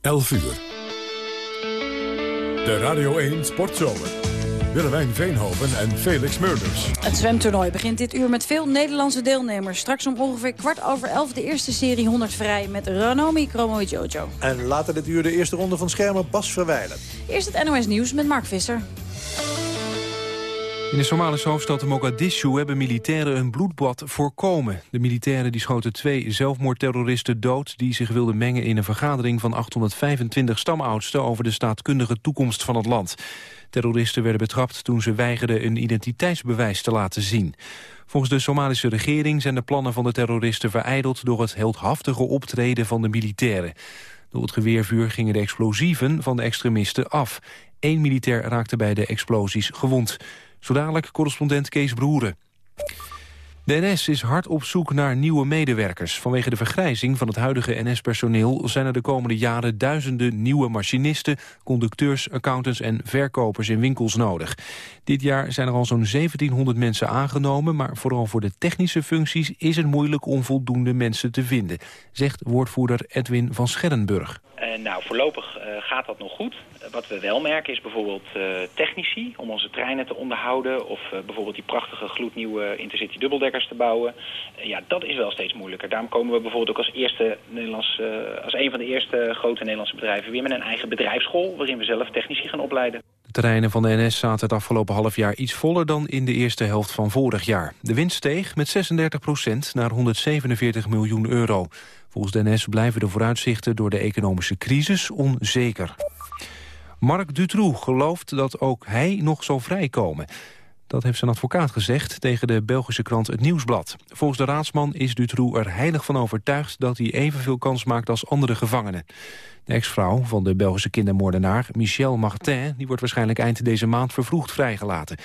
11 uur. De Radio 1 Sportzomer. Willemijn Veenhoven en Felix Murders. Het zwemtoernooi begint dit uur met veel Nederlandse deelnemers. Straks om ongeveer kwart over elf de eerste serie 100 vrij... met Ranomi Kromo Jojo. En later dit uur de eerste ronde van schermen Bas Verwijlen. Eerst het NOS Nieuws met Mark Visser. In de Somalische hoofdstad Mogadishu hebben militairen een bloedbad voorkomen. De militairen die schoten twee zelfmoordterroristen dood... die zich wilden mengen in een vergadering van 825 stamoudsten... over de staatkundige toekomst van het land. Terroristen werden betrapt toen ze weigerden een identiteitsbewijs te laten zien. Volgens de Somalische regering zijn de plannen van de terroristen vereideld... door het heldhaftige optreden van de militairen. Door het geweervuur gingen de explosieven van de extremisten af. Eén militair raakte bij de explosies gewond. Zo dadelijk correspondent Kees Broeren. De NS is hard op zoek naar nieuwe medewerkers. Vanwege de vergrijzing van het huidige NS-personeel... zijn er de komende jaren duizenden nieuwe machinisten... conducteurs, accountants en verkopers in winkels nodig. Dit jaar zijn er al zo'n 1700 mensen aangenomen... maar vooral voor de technische functies is het moeilijk om voldoende mensen te vinden... zegt woordvoerder Edwin van Scherrenburg. Nou, voorlopig uh, gaat dat nog goed. Wat we wel merken is bijvoorbeeld technici om onze treinen te onderhouden... of bijvoorbeeld die prachtige gloednieuwe Intercity dubbeldekkers te bouwen. ja, dat is wel steeds moeilijker. Daarom komen we bijvoorbeeld ook als, eerste Nederlands, als een van de eerste grote Nederlandse bedrijven... weer met een eigen bedrijfsschool waarin we zelf technici gaan opleiden. De terreinen van de NS zaten het afgelopen half jaar iets voller dan in de eerste helft van vorig jaar. De winst steeg met 36 procent naar 147 miljoen euro. Volgens de NS blijven de vooruitzichten door de economische crisis onzeker. Marc Dutroux gelooft dat ook hij nog zal vrijkomen. Dat heeft zijn advocaat gezegd tegen de Belgische krant Het Nieuwsblad. Volgens de raadsman is Dutroux er heilig van overtuigd... dat hij evenveel kans maakt als andere gevangenen. De ex-vrouw van de Belgische kindermoordenaar, Michel Martin... die wordt waarschijnlijk eind deze maand vervroegd vrijgelaten.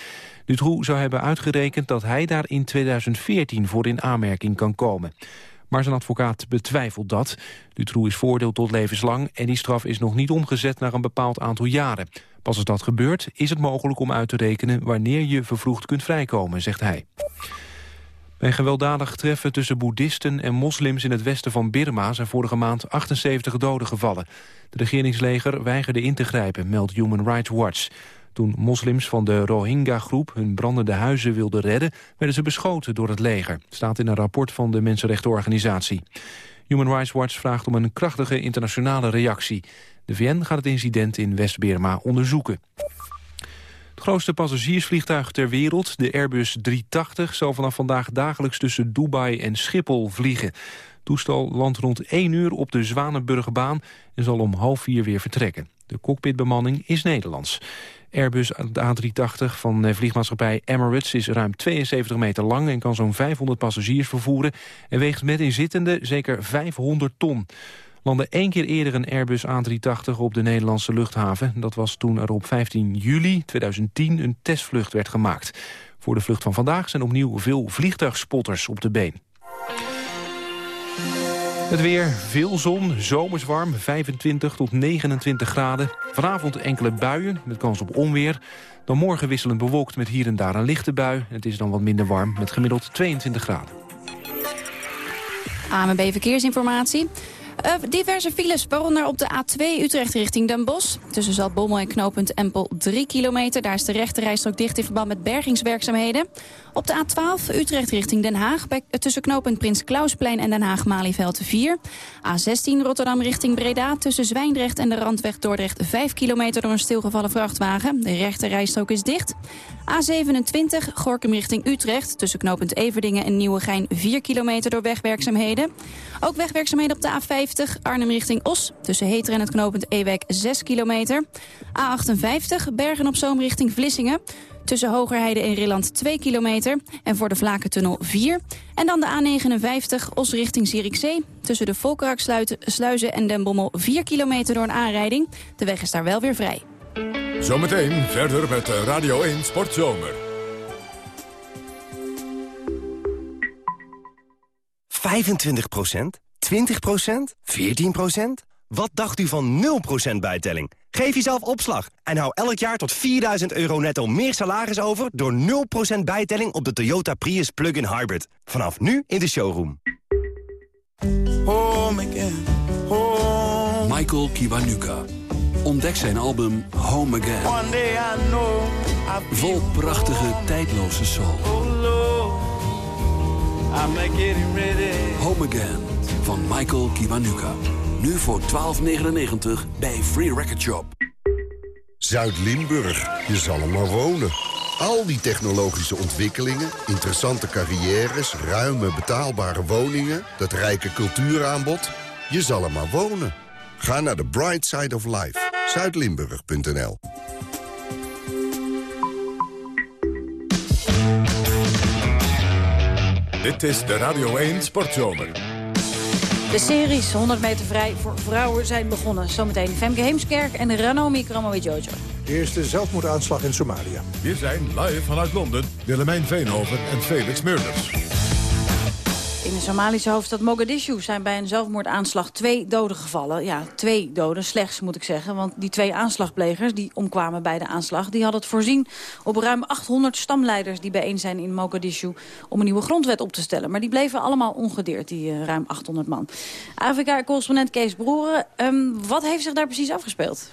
Dutroux zou hebben uitgerekend dat hij daar in 2014 voor in aanmerking kan komen. Maar zijn advocaat betwijfelt dat. Dutroux is voordeel tot levenslang en die straf is nog niet omgezet naar een bepaald aantal jaren. Pas als dat gebeurt is het mogelijk om uit te rekenen wanneer je vervroegd kunt vrijkomen, zegt hij. Bij gewelddadig treffen tussen boeddhisten en moslims in het westen van Birma zijn vorige maand 78 doden gevallen. De regeringsleger weigerde in te grijpen, meldt Human Rights Watch. Toen moslims van de Rohingya-groep hun brandende huizen wilden redden... werden ze beschoten door het leger. staat in een rapport van de Mensenrechtenorganisatie. Human Rights Watch vraagt om een krachtige internationale reactie. De VN gaat het incident in West-Burma onderzoeken. Het grootste passagiersvliegtuig ter wereld, de Airbus 380... zal vanaf vandaag dagelijks tussen Dubai en Schiphol vliegen. Toestel landt rond 1 uur op de Zwanenburgbaan... en zal om half vier weer vertrekken. De cockpitbemanning is Nederlands. Airbus A380 van vliegmaatschappij Emirates is ruim 72 meter lang... en kan zo'n 500 passagiers vervoeren... en weegt met inzittende zeker 500 ton. Landde één keer eerder een Airbus A380 op de Nederlandse luchthaven. Dat was toen er op 15 juli 2010 een testvlucht werd gemaakt. Voor de vlucht van vandaag zijn opnieuw veel vliegtuigspotters op de been. Het weer, veel zon, zomers warm, 25 tot 29 graden. Vanavond enkele buien, met kans op onweer. Dan morgen wisselend bewolkt met hier en daar een lichte bui. Het is dan wat minder warm, met gemiddeld 22 graden. AMB Verkeersinformatie. Uh, diverse files, waaronder op de A2 Utrecht richting Den Bosch. Tussen Zaltbommel en knooppunt Empel 3 kilometer. Daar is de rechterrijstrook dicht in verband met bergingswerkzaamheden. Op de A12 Utrecht richting Den Haag. Bij, tussen knooppunt Prins Klausplein en Den Haag-Malieveld 4. A16 Rotterdam richting Breda. Tussen Zwijndrecht en de Randweg Dordrecht 5 kilometer door een stilgevallen vrachtwagen. De rechterrijstrook is dicht. A27 Gorkum richting Utrecht. Tussen knooppunt Everdingen en Nieuwegein 4 kilometer door wegwerkzaamheden. Ook wegwerkzaamheden op de A50 Arnhem richting Os. Tussen Heter en het knooppunt Ewek 6 kilometer. A58 Bergen op Zoom richting Vlissingen. Tussen Hogerheide en Rilland 2 kilometer. En voor de Vlakentunnel 4. En dan de A59 Os richting Zierikzee. Tussen de Volkeraksluizen en Den Bommel 4 kilometer door een aanrijding. De weg is daar wel weer vrij. Zometeen verder met Radio 1 Sportzomer. 25% 20% 14% Wat dacht u van 0% bijtelling? Geef jezelf opslag en hou elk jaar tot 4000 euro netto meer salaris over... door 0% bijtelling op de Toyota Prius Plug-in Hybrid. Vanaf nu in de showroom. Home again, home Michael Kiwanuka. Ontdek zijn album Home Again. Vol prachtige, tijdloze soul. Home Again van Michael Kiwanuka. Nu voor 12,99 bij Free Record Shop. Zuid-Limburg, je zal er maar wonen. Al die technologische ontwikkelingen, interessante carrières... ruime betaalbare woningen, dat rijke cultuuraanbod... je zal er maar wonen. Ga naar the Bright Side of Life. Zuidlimburg.nl Dit is de Radio 1 Sportzomer. De series 100 meter vrij voor vrouwen zijn begonnen. Zometeen Femke Heemskerk en Ranomi Kromowidjojo. De eerste zelfmoordaanslag in Somalia. Hier zijn live vanuit Londen Willemijn Veenhoven en Felix Meurders. In de Somalische hoofdstad Mogadishu zijn bij een zelfmoordaanslag twee doden gevallen. Ja, twee doden, slechts moet ik zeggen. Want die twee aanslagplegers die omkwamen bij de aanslag... die hadden het voorzien op ruim 800 stamleiders die bijeen zijn in Mogadishu... om een nieuwe grondwet op te stellen. Maar die bleven allemaal ongedeerd, die uh, ruim 800 man. Afrika-correspondent Kees Broeren, um, wat heeft zich daar precies afgespeeld?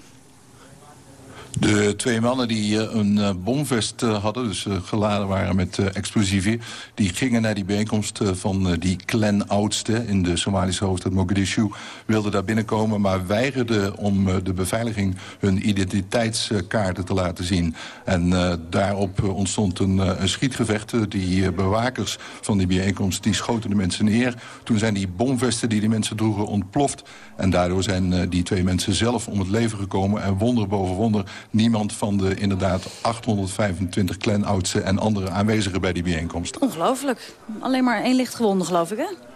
De twee mannen die uh, een uh, bomvest uh, hadden, dus geladen waren met explosieven... die gingen naar die bijeenkomst van die clan-oudste in de Somalische hoofdstad Mogadishu. Wilden daar binnenkomen, maar weigerden om de beveiliging hun identiteitskaarten te laten zien. En daarop ontstond een, een schietgevecht. Die bewakers van die bijeenkomst die schoten de mensen neer. Toen zijn die bomvesten die die mensen droegen ontploft. En daardoor zijn die twee mensen zelf om het leven gekomen. En wonder boven wonder niemand van de inderdaad 825 clan-oudsten en andere aanwezigen bij die bijeenkomst. Ongelooflijk. Alleen maar één licht gewonden, geloof ik, hè?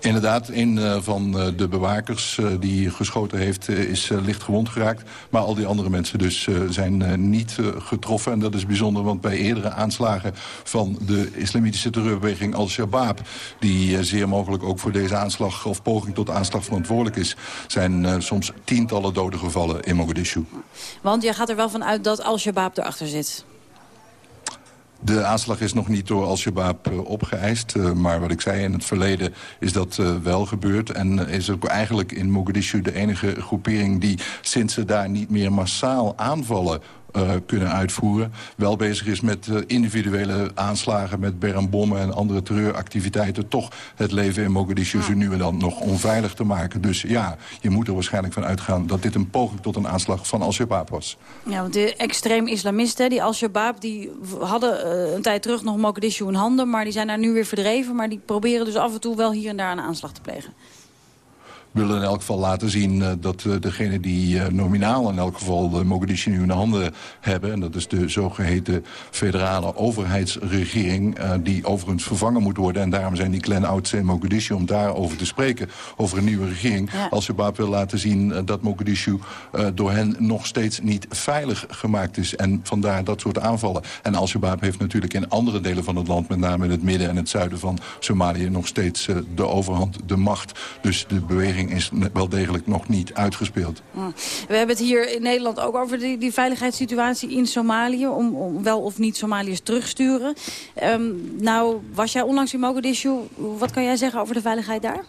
Inderdaad, een uh, van uh, de bewakers uh, die geschoten heeft is licht gewond geraakt. Maar al die andere mensen dus zijn niet getroffen. En dat is bijzonder, want bij eerdere aanslagen van de islamitische terreurbeweging Al-Shabaab... die zeer mogelijk ook voor deze aanslag of poging tot aanslag verantwoordelijk is... zijn soms tientallen doden gevallen in Mogadishu. Want jij gaat er wel van uit dat Al-Shabaab erachter zit? De aanslag is nog niet door Al-Shabaab uh, opgeëist. Uh, maar wat ik zei, in het verleden is dat uh, wel gebeurd. En is ook eigenlijk in Mogadishu de enige groepering... die sinds ze daar niet meer massaal aanvallen uh, kunnen uitvoeren. Wel bezig is met uh, individuele aanslagen met bermbommen en andere terreuractiviteiten... toch het leven in Mogadishu zo nu en dan nog onveilig te maken. Dus ja, je moet er waarschijnlijk van uitgaan dat dit een poging tot een aanslag van Al-Shabaab was. Ja, want de extreem islamisten, die Al-Shabaab, die hadden uh, een tijd terug nog Mogadishu in handen... maar die zijn daar nu weer verdreven, maar die proberen dus af en toe wel hier en daar een aanslag te plegen willen in elk geval laten zien uh, dat uh, degene die uh, nominaal in elk geval de Mogadishu nu in de handen hebben... en dat is de zogeheten federale overheidsregering... die overigens vervangen moet worden. En daarom zijn die clan oudste in Mogadishu om daarover te spreken... over een nieuwe regering. Ja. Als Shabaab wil laten zien dat Mogadishu door hen nog steeds niet veilig gemaakt is. En vandaar dat soort aanvallen. En Al-Shabaab heeft natuurlijk in andere delen van het land... met name in het midden en het zuiden van Somalië... nog steeds de overhand, de macht. Dus de beweging is wel degelijk nog niet uitgespeeld. We hebben het hier in Nederland ook over die, die veiligheidssituatie in Somalië. Om, om, wel of niet Somaliërs terugsturen. Um, nou, was jij onlangs in Mogadishu. Wat kan jij zeggen over de veiligheid daar?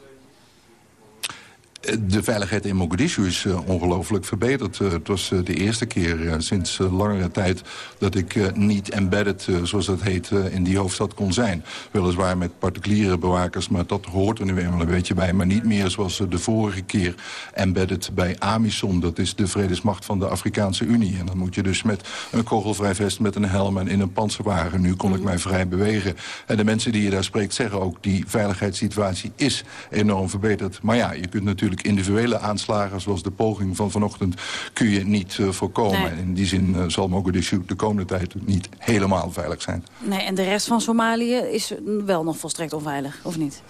De veiligheid in Mogadishu is uh, ongelooflijk verbeterd. Uh, het was uh, de eerste keer sinds langere tijd dat ik niet embedded, zoals dat heet, in die hoofdstad kon zijn. Weliswaar met particuliere bewakers, maar dat hoort er nu eenmaal een beetje bij. Maar niet meer zoals de vorige keer embedded bij AMISOM. Dat is de vredesmacht van de Afrikaanse Unie. En dan moet je dus met een kogelvrij vest, met een helm en in een panzerwagen. Nu kon ik mij vrij bewegen. En de mensen die je daar spreekt zeggen ook, die veiligheidssituatie is enorm verbeterd. Maar ja, je kunt natuurlijk individuele aanslagen... zoals de poging van vanochtend, kun je niet uh, voorkomen. Nee. En in die zin uh, zal Mogadishu de komende tijd niet helemaal veilig zijn. Nee, en de rest van Somalië is wel nog volstrekt onveilig, of niet?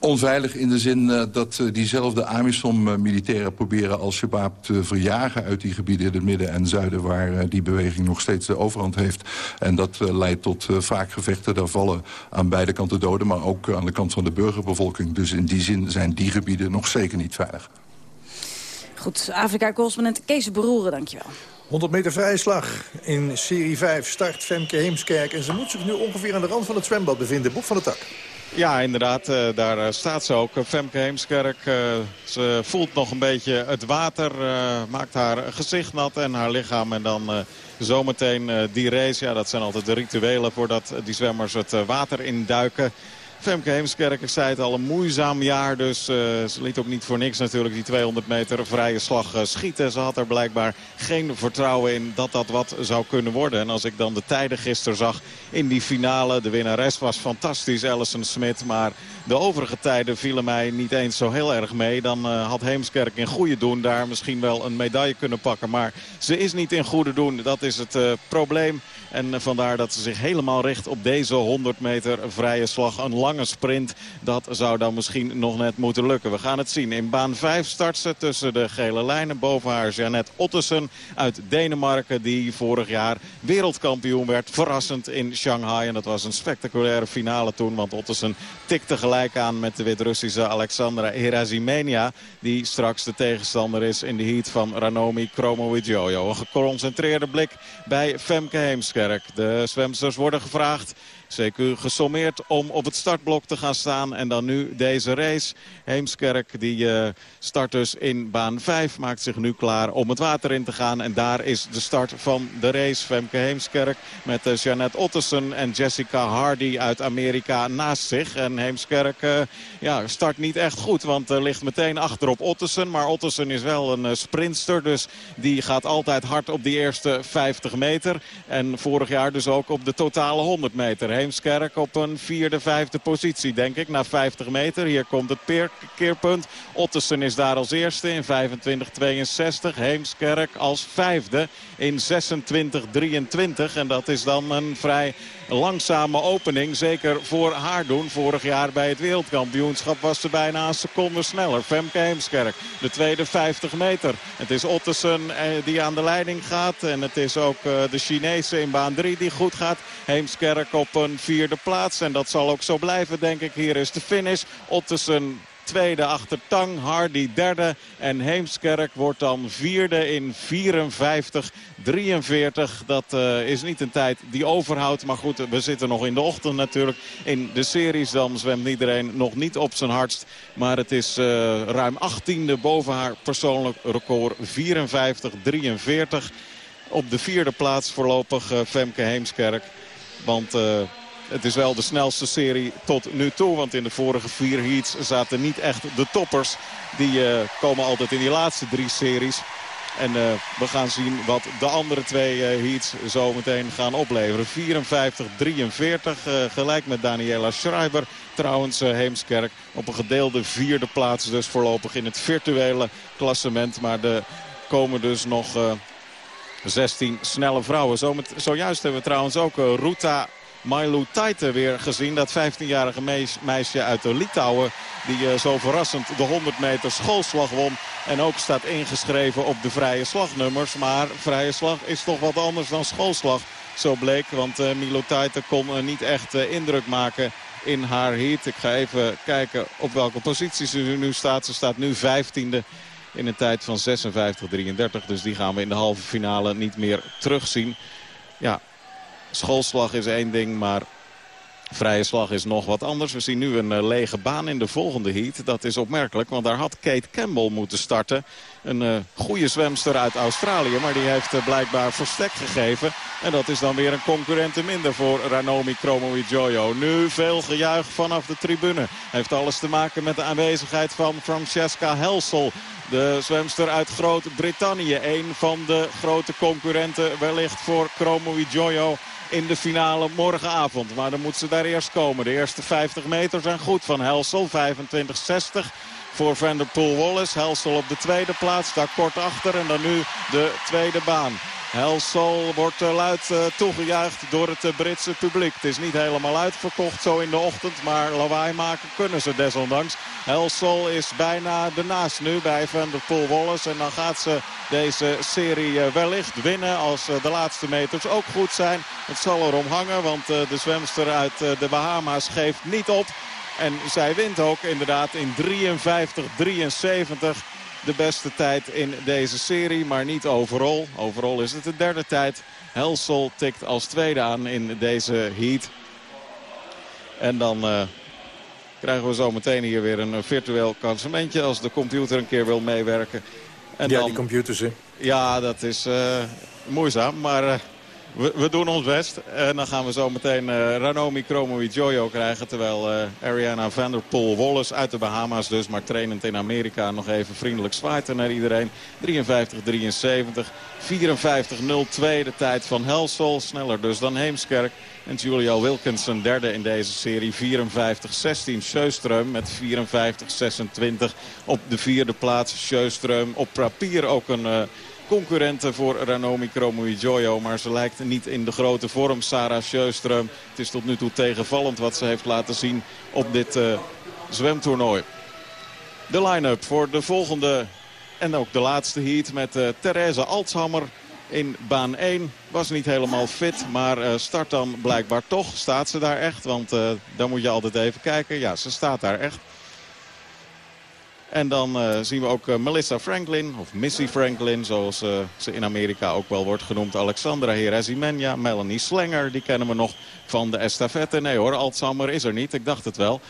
Onveilig in de zin uh, dat uh, diezelfde AMISOM-militairen uh, proberen Al-Shabaab te verjagen uit die gebieden in het midden en zuiden waar die beweging nog steeds de overhand heeft. En dat leidt tot vaak gevechten. Daar vallen aan beide kanten doden, maar ook aan de kant van de burgerbevolking. Dus in die zin zijn die gebieden nog zeker niet veilig. Goed, Afrika-correspondent Kees Beroeren, dankjewel. 100 meter vrije slag in serie 5 start Femke Heemskerk. En ze moet zich nu ongeveer aan de rand van het zwembad bevinden. Boek van de tak. Ja, inderdaad. Uh, daar uh, staat ze ook. Femke Heemskerk. Uh, ze voelt nog een beetje het water. maakt haar gezicht nat en haar lichaam. En dan zometeen die race. Ja, dat zijn altijd de rituelen voordat die zwemmers het water induiken. Femke Heemskerk, zei het al, een moeizaam jaar. Dus uh, ze liet ook niet voor niks natuurlijk die 200 meter vrije slag uh, schieten. Ze had er blijkbaar geen vertrouwen in dat dat wat zou kunnen worden. En als ik dan de tijden gisteren zag in die finale. De winnares was fantastisch, Alison Smit. Maar de overige tijden vielen mij niet eens zo heel erg mee. Dan uh, had Heemskerk in goede doen daar misschien wel een medaille kunnen pakken. Maar ze is niet in goede doen. Dat is het probleem. En vandaar dat ze zich helemaal richt op deze 100 meter vrije slag. Een lange sprint. Dat zou dan misschien nog net moeten lukken. We gaan het zien. In baan 5 start ze tussen de gele lijnen. Boven haar Jeannette Ottesen uit Denemarken. Die vorig jaar wereldkampioen werd. Verrassend in Shanghai. En dat was een spectaculaire finale toen. Want Ottesen tikte gelijk aan met de Wit-Russische Alexandra Herazimenia. Die straks de tegenstander is in de heat van Ranomi Kromowidjojo. Een geconcentreerde blik bij Femke Heemskerk. De zwemsters worden gevraagd CQ gesommeerd om op het startblok te gaan staan. En dan nu deze race. Heemskerk die uh, start dus in baan 5. Maakt zich nu klaar om het water in te gaan. En daar is de start van de race. Femke Heemskerk met uh, Jeannette Ottesen en Jessica Hardy uit Amerika naast zich. En Heemskerk uh, ja, start niet echt goed. Want er ligt meteen achter op Ottesen. Maar Ottesen is wel een sprinster. Dus die gaat altijd hard op die eerste 50 meter. En vorig jaar dus ook op de totale 100 meter. Heemskerk op een vierde, vijfde positie, denk ik. Na 50 meter. Hier komt het keerpunt. Ottersen is daar als eerste in 25-62. Heemskerk als vijfde in 26-23. En dat is dan een vrij langzame opening. Zeker voor haar doen. Vorig jaar bij het wereldkampioenschap was ze bijna een seconde sneller. Femke Heemskerk. De tweede 50 meter. Het is Ottersen eh, die aan de leiding gaat. En het is ook eh, de Chinese in baan 3 die goed gaat. Heemskerk op een vierde plaats. En dat zal ook zo blijven denk ik. Hier is de finish. Ottersen tweede achter Tang. Hardy derde. En Heemskerk wordt dan vierde in 54. 43. Dat uh, is niet een tijd die overhoudt. Maar goed, we zitten nog in de ochtend natuurlijk. In de series dan zwemt iedereen nog niet op zijn hardst. Maar het is uh, ruim 18e boven haar persoonlijk record. 54-43. Op de vierde plaats voorlopig uh, Femke Heemskerk. Want het is wel de snelste serie tot nu toe. Want in de vorige vier heats zaten niet echt de toppers. Die uh, komen altijd in die laatste drie series. En uh, we gaan zien wat de andere twee uh, heats zo meteen gaan opleveren. 54-43, gelijk met Daniela Schreiber. Trouwens Heemskerk op een gedeelde vierde plaats. Dus voorlopig in het virtuele klassement. Maar er komen dus nog 16 snelle vrouwen. Zojuist hebben we trouwens ook Ruta Mailu Taite weer gezien. Dat 15-jarige meisje uit Litouwen. Die uh, zo verrassend de 100 meter schoolslag won. En ook staat ingeschreven op de vrije slagnummers. Maar vrije slag is toch wat anders dan schoolslag. Zo bleek, want uh, Milo Taite kon uh, niet echt indruk maken in haar heat. Ik ga even kijken op welke positie ze nu staat. Ze staat nu 15e in een tijd van 56-33. Dus die gaan we in de halve finale niet meer terugzien. Ja, Schoolslag is één ding, maar Vrije slag is nog wat anders. We zien nu een uh, lege baan in de volgende heat. Dat is opmerkelijk, want daar had Kate Campbell moeten starten. Een uh, goede zwemster uit Australië, maar die heeft uh, blijkbaar verstek gegeven. En dat is dan weer een concurrente minder voor Ranomi Kromowidjojo. Nu veel gejuich vanaf de tribune. Heeft alles te maken met de aanwezigheid van Francesca Helsel. De zwemster uit Groot-Brittannië. Een van de grote concurrenten wellicht voor Kromowidjojo in de finale morgenavond. Maar dan moet ze daar eerst komen. De eerste 50 meter zijn goed van Helsel. 25-60 voor Van der Poel Wallace. Helsel op de tweede plaats, daar kort achter. En dan nu de tweede baan. Helsel wordt eh, luid uh, toegejuicht door het uh, Britse publiek. Het is niet helemaal uitverkocht zo in de ochtend. Maar lawaai maken kunnen ze desondanks. Helsel is bijna ernaast nu bij Van der Poel Wallace. En dan gaat ze deze serie wellicht winnen als de laatste meters ook goed zijn. Het zal erom hangen, want de zwemster uit de Bahama's geeft niet op. En zij wint ook inderdaad in 53-73 de beste tijd in deze serie. Maar niet overal. Overal is het de derde tijd. Helsel tikt als tweede aan in deze heat. En dan uh, krijgen we zo meteen hier weer een virtueel klassementje als de computer een keer wil meewerken. En ja, die computers, hè? Ja, dat is moeizaam, maar we, doen ons best. En dan gaan we zo meteen uh, Ranomi Kromowi Jojo krijgen. Terwijl uh, Ariana Vanderpool Wallace uit de Bahama's dus. Maar trainend in Amerika nog even vriendelijk zwaait naar iedereen. 53-73. 54-02 de tijd van Helsel. Sneller dus dan Heemskerk. En Julia Wilkinson derde in deze serie. 54-16. Sjöström met 54-26 op de vierde plaats. Sjöström op papier ook een... Uh, concurrenten voor Ranomi Kromowidjojo. Maar ze lijkt niet in de grote vorm. Sarah Sjöström. Het is tot nu toe tegenvallend wat ze heeft laten zien op dit uh, zwemtoernooi. De line-up voor de volgende en ook de laatste heat met uh, Therese Altshammer in baan 1. Was niet helemaal fit, maar uh, start dan blijkbaar toch. Staat ze daar echt? Want uh, dan moet je altijd even kijken. Ja, ze staat daar echt. En dan uh, zien we ook uh, Melissa Franklin, of Missy Franklin, zoals uh, ze in Amerika ook wel wordt genoemd. Alexandra Herezimenia, Melanie Slenger, die kennen we nog van de estafette. Nee hoor, Alzheimer is er niet, ik dacht het wel.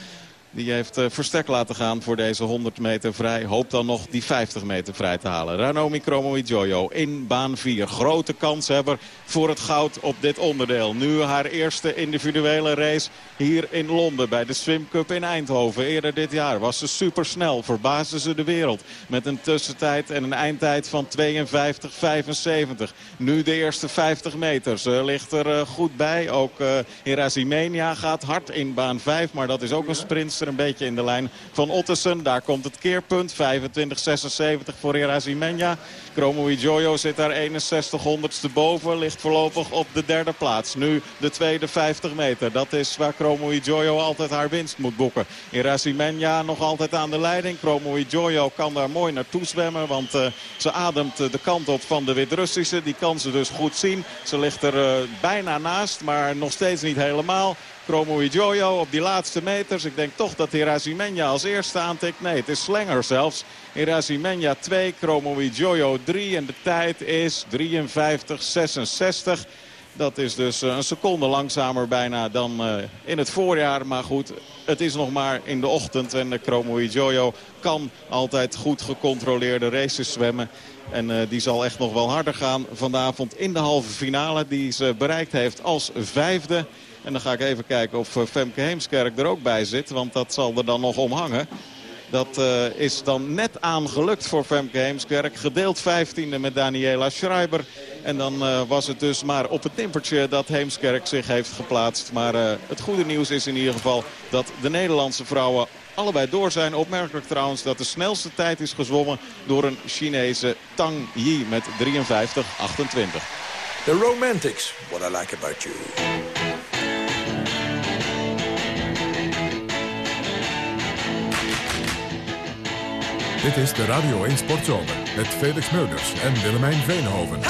Die heeft uh, verstek laten gaan voor deze 100 meter vrij. Hoopt dan nog die 50 meter vrij te halen. Ranomi Kromowidjojo in baan 4. Grote kanshebber voor het goud op dit onderdeel. Nu haar eerste individuele race hier in Londen bij de Swim Cup in Eindhoven. Eerder dit jaar was ze supersnel. Verbaasde ze de wereld met een tussentijd en een eindtijd van 52-75. Nu de eerste 50 meter. Ze ligt er uh, goed bij. Ook uh, gaat hard in baan 5. Maar dat is ook een sprint een beetje in de lijn van Ottesen. Daar komt het keerpunt. 25-76 voor Erazimenia. Chromo Jojo zit daar 61 honderdste boven. Ligt voorlopig op de derde plaats. Nu de tweede 50 meter. Dat is waar Chromo Jojo altijd haar winst moet boeken. Erazimenia nog altijd aan de leiding. Chromo Jojo kan daar mooi naartoe zwemmen. Want uh, ze ademt de kant op van de Wit-Russische. Die kan ze dus goed zien. Ze ligt er uh, bijna naast, maar nog steeds niet helemaal. Chromo Jojo op die laatste meters. Ik denk toch dat Herazimenia als eerste aantikt. Nee, het is Slenger zelfs. Herazimenia 2, Chromo Jojo 3. En de tijd is 53-66. Dat is dus eh, een seconde langzamer bijna dan uh, in het voorjaar. Maar goed, het is nog maar in de ochtend. En de kan altijd goed gecontroleerde races zwemmen. En uh, die zal echt nog wel harder gaan vanavond in de halve finale. Die ze bereikt heeft als vijfde. En dan ga ik even kijken of Femke Heemskerk er ook bij zit. Want dat zal er dan nog om hangen. Dat uh, is dan net aangelukt voor Femke Heemskerk. Gedeeld 15e met Daniela Schreiber. En dan uh, was het dus maar op het timpertje dat Heemskerk zich heeft geplaatst. Maar het goede nieuws is in ieder geval dat de Nederlandse vrouwen allebei door zijn. Opmerkelijk trouwens dat de snelste tijd is gezwommen door een Chinese Tang Yi met 53-28. The Romantics, what I like about you. Dit is de Radio 1 Sportzomer met Felix Meurders en Willemijn Veenhoven.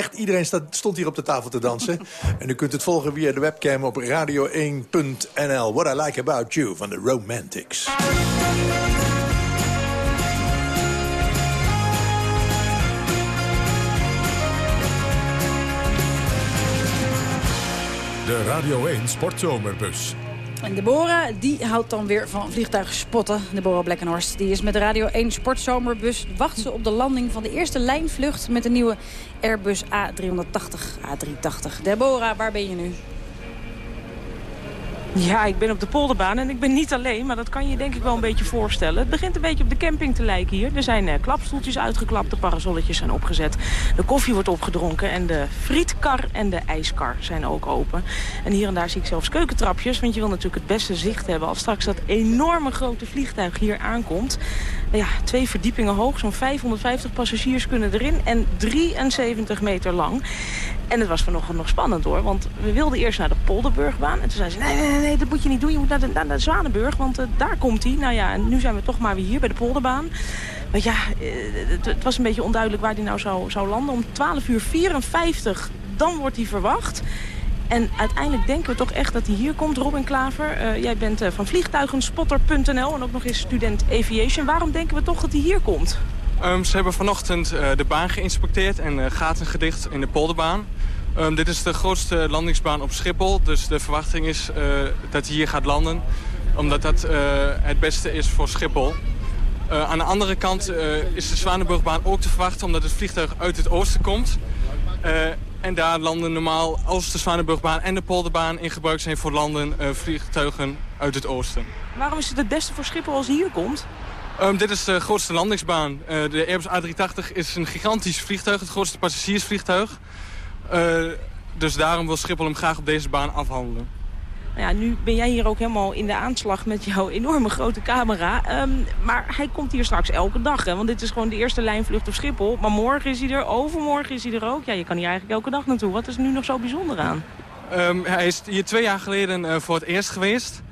Echt iedereen stond hier op de tafel te dansen. en u kunt het volgen via de webcam op radio1.nl. What I Like About You van de Romantics. De Radio 1 Sportzomerbus. En Deborah, die houdt dan weer van vliegtuigen spotten. Deborah Blackenhorst, die is met Radio 1 Sportzomerbus. Wacht ze op de landing van de eerste lijnvlucht met de nieuwe Airbus A380. A380. Deborah, waar ben je nu? Ja, ik ben op de polderbaan en ik ben niet alleen, maar dat kan je denk ik wel een beetje voorstellen. Het begint een beetje op de camping te lijken hier. Er zijn uh, klapstoeltjes uitgeklapt, de parasolletjes zijn opgezet. De koffie wordt opgedronken en de frietkar en de ijskar zijn ook open. En hier en daar zie ik zelfs keukentrapjes, want je wil natuurlijk het beste zicht hebben... als straks dat enorme grote vliegtuig hier aankomt. Ja, twee verdiepingen hoog, zo'n 550 passagiers kunnen erin en 73 meter lang. En het was vanochtend nog spannend hoor, want we wilden eerst naar de Polderburgbaan. En toen zei ze, nee, nee, nee, dat moet je niet doen. Je moet naar de, naar de Zwanenburg, want uh, daar komt hij. Nou ja, en nu zijn we toch maar weer hier bij de Polderbaan. Maar ja, het, het, was een beetje onduidelijk waar hij nou zou, zou landen. Om 12 uur 54, dan wordt hij verwacht. En uiteindelijk denken we toch echt dat hij hier komt. Robin Klaver, uh, jij bent uh, van vliegtuigenspotter.nl en ook nog eens student aviation. Waarom denken we toch dat hij hier komt? Um, ze hebben vanochtend uh, de baan geïnspecteerd en gaten gedicht in de polderbaan. Um, dit is de grootste landingsbaan op Schiphol. Dus de verwachting is uh, dat hij hier gaat landen. Omdat dat uh, het beste is voor Schiphol. Uh, aan de andere kant is de Zwanenburgbaan ook te verwachten... omdat het vliegtuig uit het oosten komt. En daar landen normaal, als de Zwanenburgbaan en de Polderbaan... in gebruik zijn voor landen, vliegtuigen uit het oosten. Waarom is het het beste voor Schiphol als hij hier komt? Um, dit is de grootste landingsbaan. de Airbus A380 is een gigantisch vliegtuig, het grootste passagiersvliegtuig... Uh, dus daarom wil Schiphol hem graag op deze baan afhandelen. Nou ja, nu ben jij hier ook helemaal in de aanslag met jouw enorme grote camera. Um, maar hij komt hier straks elke dag, hè? want dit is gewoon de eerste lijnvlucht op Schiphol. Maar morgen is hij er, overmorgen is hij er ook. Ja, je kan hier eigenlijk elke dag naartoe. Wat is er nu nog zo bijzonder aan? Um, hij is hier twee jaar geleden uh, voor het eerst geweest.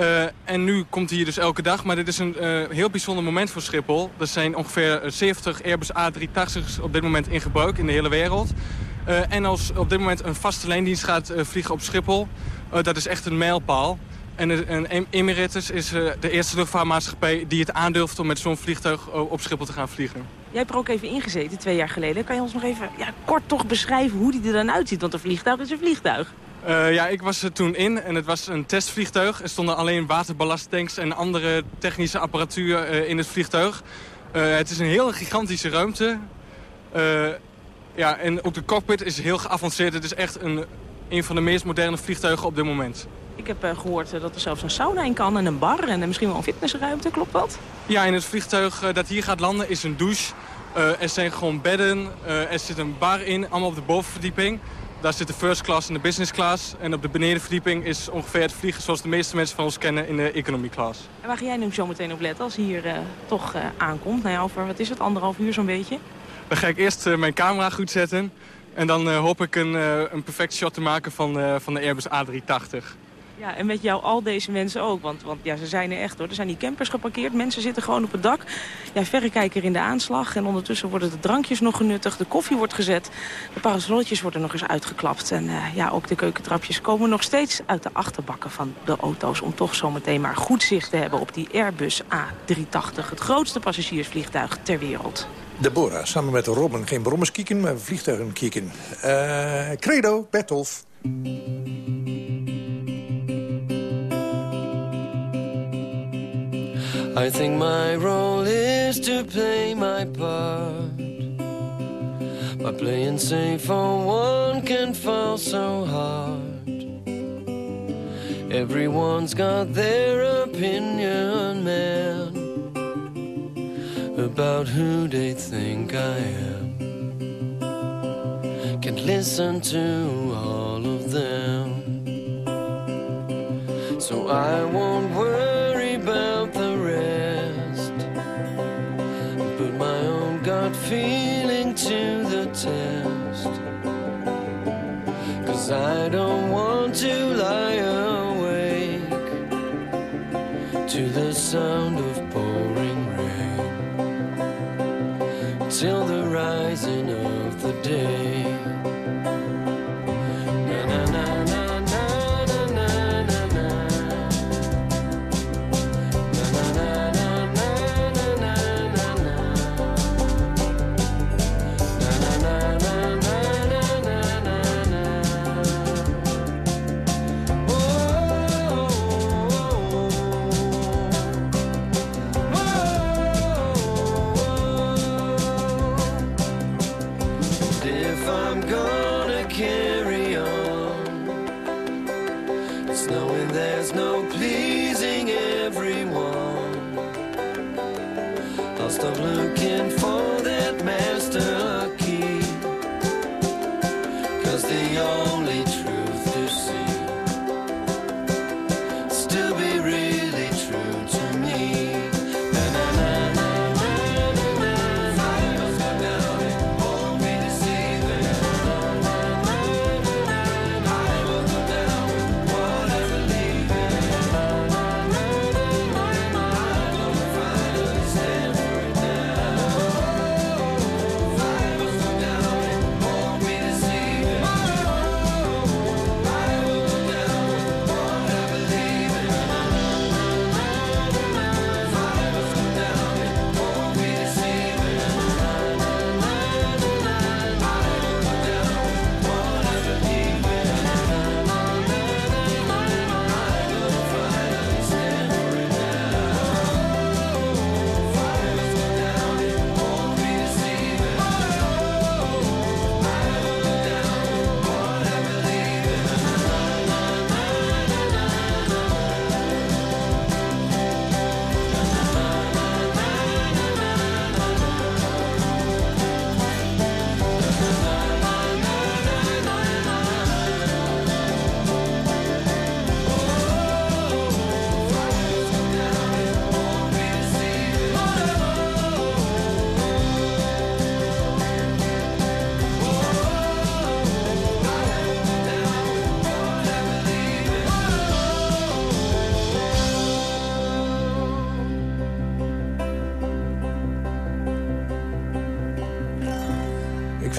Uh, en nu komt hij hier dus elke dag. Maar dit is een uh, heel bijzonder moment voor Schiphol. Er zijn ongeveer 70 Airbus A380's op dit moment in gebruik in de hele wereld. En als op dit moment een vaste lijndienst gaat vliegen op Schiphol, dat is echt een mijlpaal. En, en Emirates is de eerste luchtvaartmaatschappij die het aandurft om met zo'n vliegtuig op Schiphol te gaan vliegen. Jij hebt er ook even ingezeten, twee jaar geleden. Kan je ons nog even ja, kort toch beschrijven hoe die er dan uitziet? Want een vliegtuig is een vliegtuig. ja, ik was er toen in en het was een testvliegtuig. Er stonden alleen waterballasttanks en andere technische apparatuur in het vliegtuig. het is een hele gigantische ruimte. Ja, en ook de cockpit is heel geavanceerd. Het is echt een, een van de meest moderne vliegtuigen op dit moment. Ik heb uh, gehoord uh, dat er zelfs een sauna in kan en een bar en uh, misschien wel een fitnessruimte. Klopt dat? Ja, in het vliegtuig dat hier gaat landen is een douche. er zijn gewoon bedden, er zit een bar in, allemaal op de bovenverdieping. Daar zit de first class en de business class. En op de benedenverdieping is ongeveer het vliegen zoals de meeste mensen van ons kennen in de economy class. En waar ga jij nu zo meteen op letten als hier toch aankomt? Nou ja, over, wat is het, anderhalf uur zo'n beetje? Dan ga ik eerst mijn camera goed zetten. En dan uh, hoop ik een, uh, een perfect shot te maken van, van de Airbus A380. Ja, en met jou al deze mensen ook. Want, want ja, ze zijn er echt hoor. Er zijn die campers geparkeerd. Mensen zitten gewoon op het dak. Ja, verrekijker in de aanslag. En ondertussen worden de drankjes nog genuttigd. De koffie wordt gezet. De parasolletjes worden nog eens uitgeklapt. En ja, ook de keukentrapjes komen nog steeds uit de achterbakken van de auto's. Om toch zometeen maar goed zicht te hebben op die Airbus A380. Het grootste passagiersvliegtuig ter wereld. Deborah, samen met Robin geen brommers kieken, maar vliegtuigen kieken. Uh, Credo, Bertolf. I think my role is to play my part. By playing safe for one can fall so hard. Everyone's got their opinion, man about who they think I am. Can't listen to all of them. So I won't worry about the rest. Put my own gut feeling to the test. Cause I don't want to lie awake to the sound of till the rising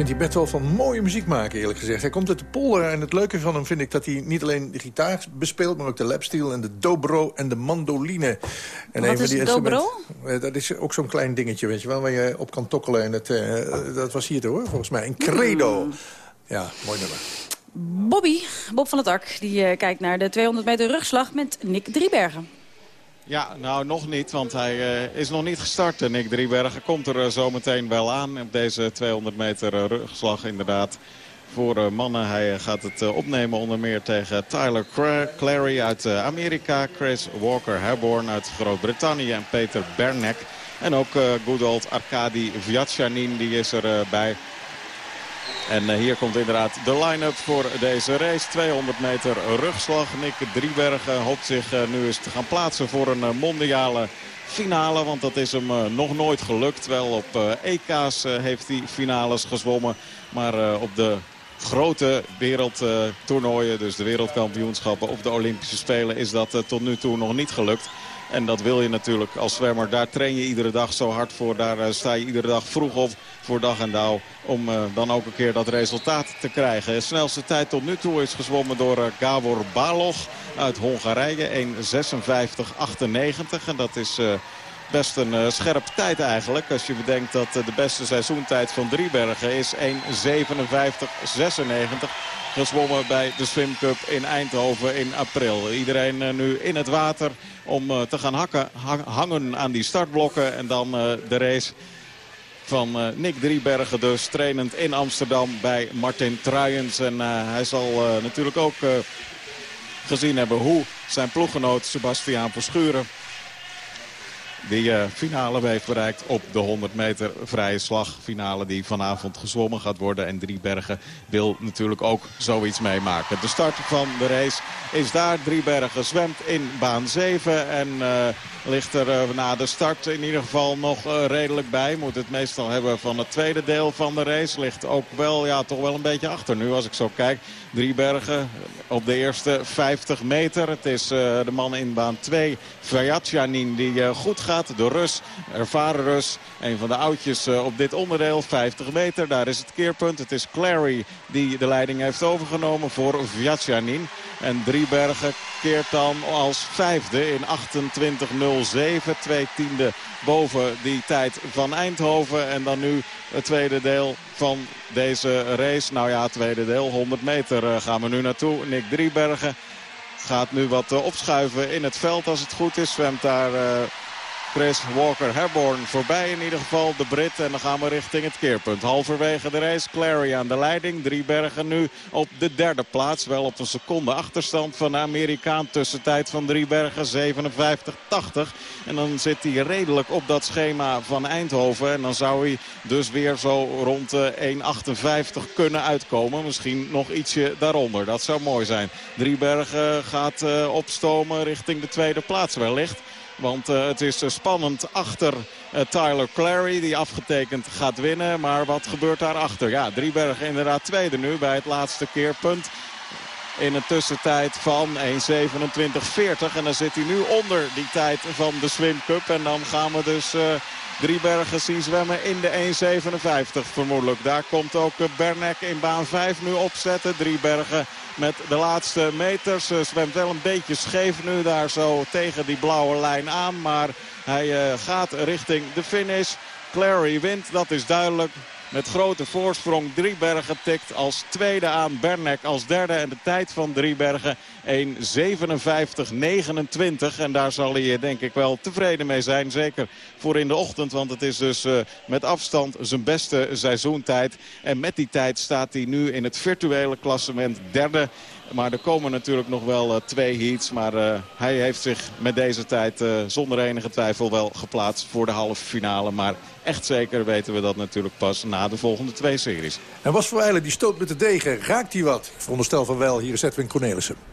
vind die Bert wel van mooie muziek maken, eerlijk gezegd. Hij komt uit de polder en het leuke van hem vind ik dat hij niet alleen de gitaar bespeelt... maar ook de lapsteel en de dobro en de mandoline. En Wat is die dobro? Eh, Dat is ook zo'n klein dingetje, weet je wel, waar je op kan tokkelen. En het, eh, dat was hier te hoor, volgens mij. Een credo. Hmm. Ja, mooi nummer. Bobby, Bob van het Ark, die eh, kijkt naar de 200 meter rugslag met Nick Driebergen. Ja, nou nog niet, want hij eh, is nog niet gestart. En Nick Driebergen komt er uh, zometeen wel aan op deze 200 meter uh, rugslag inderdaad. Voor mannen, hij gaat het opnemen onder meer tegen Tyler Clary uit Amerika. Chris Walker Herborn uit Groot-Brittannië en Peter Bernek. En ook good old Arkadi Vyachanin, die is erbij. bij. En uh, hier komt inderdaad de line-up voor deze race. 200 meter rugslag. Nick Driebergen hoopt zich uh, nu eens te gaan plaatsen voor een uh, mondiale finale. Want dat is hem nog nooit gelukt. Wel op EK's heeft hij finales gezwommen. Maar op de grote wereldtoernooien, dus de wereldkampioenschappen of de Olympische Spelen... is dat tot nu toe nog niet gelukt. En dat wil je natuurlijk als zwemmer. Daar train je iedere dag zo hard voor. Daar uh, sta je iedere dag vroeg op voor dag en dauw. Om uh, dan ook een keer dat resultaat te krijgen. De snelste tijd tot nu toe is gezwommen door uh, Gabor Balog uit Hongarije. 1.56.98. En dat is best een scherpe tijd eigenlijk. Als je bedenkt dat de beste seizoentijd van Driebergen is 1.57.96 gezwommen bij de Swim Cup in Eindhoven in april. Iedereen uh, nu in het water om uh, te gaan hakken, ha hangen aan die startblokken. En dan uh, de race van Nick Driebergen dus trainend in Amsterdam bij Martin Truijens. En hij zal natuurlijk ook gezien hebben hoe zijn ploeggenoot Sebastiaan Verschuren die uh, finale heeft bereikt op de 100 meter vrije slag. Finale die vanavond gezwommen gaat worden. En Driebergen wil natuurlijk ook zoiets meemaken. De start van de race is daar. Driebergen zwemt in baan 7. En uh, ligt er uh, na de start in ieder geval nog redelijk bij. Moet het meestal hebben van het tweede deel van de race. Ligt ook wel, ja, toch wel een beetje achter nu als ik zo kijk. Driebergen op de eerste 50 meter. Het is de man in baan 2, Vajatjanin, die goed gaat. De Rus, ervaren Rus, een van de oudjes eh, op dit onderdeel. 50 meter, daar is het keerpunt. Het is Clary die de leiding heeft overgenomen voor Vjatjanin. En Driebergen keert dan als vijfde in 28.07. Twee tiende boven die tijd van Eindhoven. En dan nu het tweede deel van deze race. Nou ja, het tweede deel, 100 meter eh, gaan we nu naartoe. Nick Driebergen gaat nu wat eh, opschuiven in het veld als het goed is. Zwemt daar... Chris Walker Herborn voorbij in ieder geval de Brit. En dan gaan we richting het keerpunt. Halverwege de race Clary aan de leiding. Driebergen nu op de derde plaats. Wel op een seconde achterstand van de Amerikaan. Tussentijd van Driebergen 57-80. En dan zit hij redelijk op dat schema van Eindhoven. En dan zou hij dus weer zo rond de 1.58 kunnen uitkomen. Misschien nog ietsje daaronder. Dat zou mooi zijn. Driebergen gaat eh, opstomen richting de tweede plaats wellicht. Want uh, het is uh, spannend achter uh, Tyler Clary die afgetekend gaat winnen. Maar wat gebeurt daarachter? Ja, Driebergen inderdaad tweede nu bij het laatste keerpunt. In een tussentijd van 1.27.40. En dan zit hij nu onder die tijd van de Swim Cup. En dan gaan we dus Driebergen zien zwemmen in de 1.57 vermoedelijk. Daar komt ook Bernek in baan 5 nu opzetten. Driebergen met de laatste meters. Uh, zwemt wel een beetje scheef nu daar zo tegen die blauwe lijn aan. Maar hij uh, gaat richting de finish. Clary wint, dat is duidelijk. Met grote voorsprong Driebergen tikt als tweede aan. Bernek als derde en de tijd van Driebergen 1.57.29. En daar zal hij denk ik wel tevreden mee zijn. Zeker voor in de ochtend. Want het is dus uh, met afstand zijn beste seizoentijd. En met die tijd staat hij nu in het virtuele klassement derde. Maar er komen natuurlijk nog wel uh, twee heats. Maar hij heeft zich met deze tijd zonder enige twijfel wel geplaatst voor de halve finale. Maar echt zeker weten we dat natuurlijk pas na de volgende twee series. En was voor Eilen die stoot met de degen, raakt hij wat? Ik veronderstel van wel, hier is Edwin Cornelissen.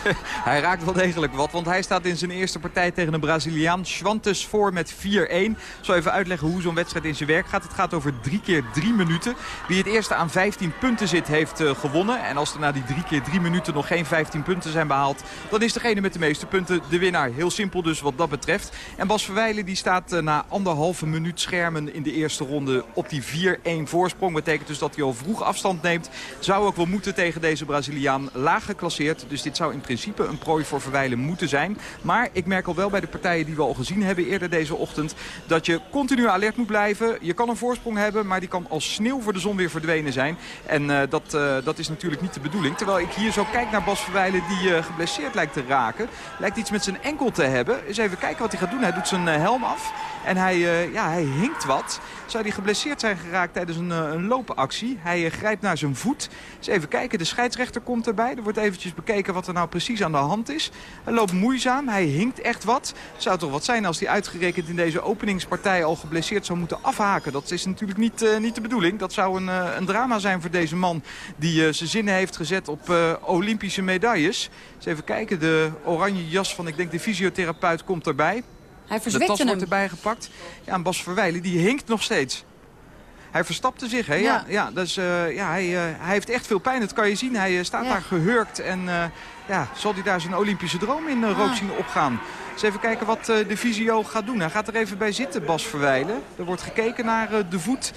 hij raakt wel degelijk wat, want hij staat in zijn eerste partij tegen een Braziliaan. Schwantes voor met 4-1. Ik zal even uitleggen hoe zo'n wedstrijd in zijn werk gaat. Het gaat over drie keer drie minuten. Wie het eerste aan 15 punten zit, heeft uh, gewonnen. En als er na die drie keer drie minuten nog geen 15 punten zijn behaald... dan is degene met de meeste punten de winnaar. Heel simpel dus wat dat betreft. En Bas Verwijlen die staat uh, na anderhalve minuut schermen in de eerste ronde op die 4-1 voorsprong. Betekent dus dat hij al vroeg afstand neemt. Zou ook wel moeten tegen deze Braziliaan laag geclasseerd. Dus dit zou in principe een prooi voor Verwijlen moeten zijn. Maar ik merk al wel bij de partijen die we al gezien hebben eerder deze ochtend... dat je continu alert moet blijven. Je kan een voorsprong hebben, maar die kan als sneeuw voor de zon weer verdwenen zijn. En uh, dat, uh, dat is natuurlijk niet de bedoeling. Terwijl ik hier zo kijk naar Bas Verwijlen die uh, geblesseerd lijkt te raken. Lijkt iets met zijn enkel te hebben. Eens even kijken wat hij gaat doen. Hij doet zijn helm af en hij, ja, hij hinkt wat. Zou hij geblesseerd zijn geraakt tijdens een, een loopactie? Hij grijpt naar zijn voet. Eens even kijken, de scheidsrechter komt erbij. Er wordt eventjes bekeken wat er nou precies aan de hand is. Hij loopt moeizaam, hij hinkt echt wat. Het zou toch wat zijn als hij uitgerekend in deze openingspartij al geblesseerd zou moeten afhaken. Dat is natuurlijk niet, uh, niet de bedoeling. Dat zou een, uh, een drama zijn voor deze man die uh, zijn zinnen heeft gezet op Olympische medailles. Eens even kijken, de oranje jas van ik denk de fysiotherapeut komt erbij. Hij de tas verzwikte wordt erbij gepakt. Ja, en Bas Verwijlen die hinkt nog steeds. Hij verstapte zich, hè? Ja. Ja. Dus, ja hij, uh, hij heeft echt veel pijn, dat kan je zien. Hij uh, staat daar gehurkt en ja, zal hij daar zijn Olympische droom in rook Ah. zien opgaan. Dus even kijken wat de visio gaat doen. Hij gaat er even bij zitten, Bas Verwijlen. Er wordt gekeken naar de voet.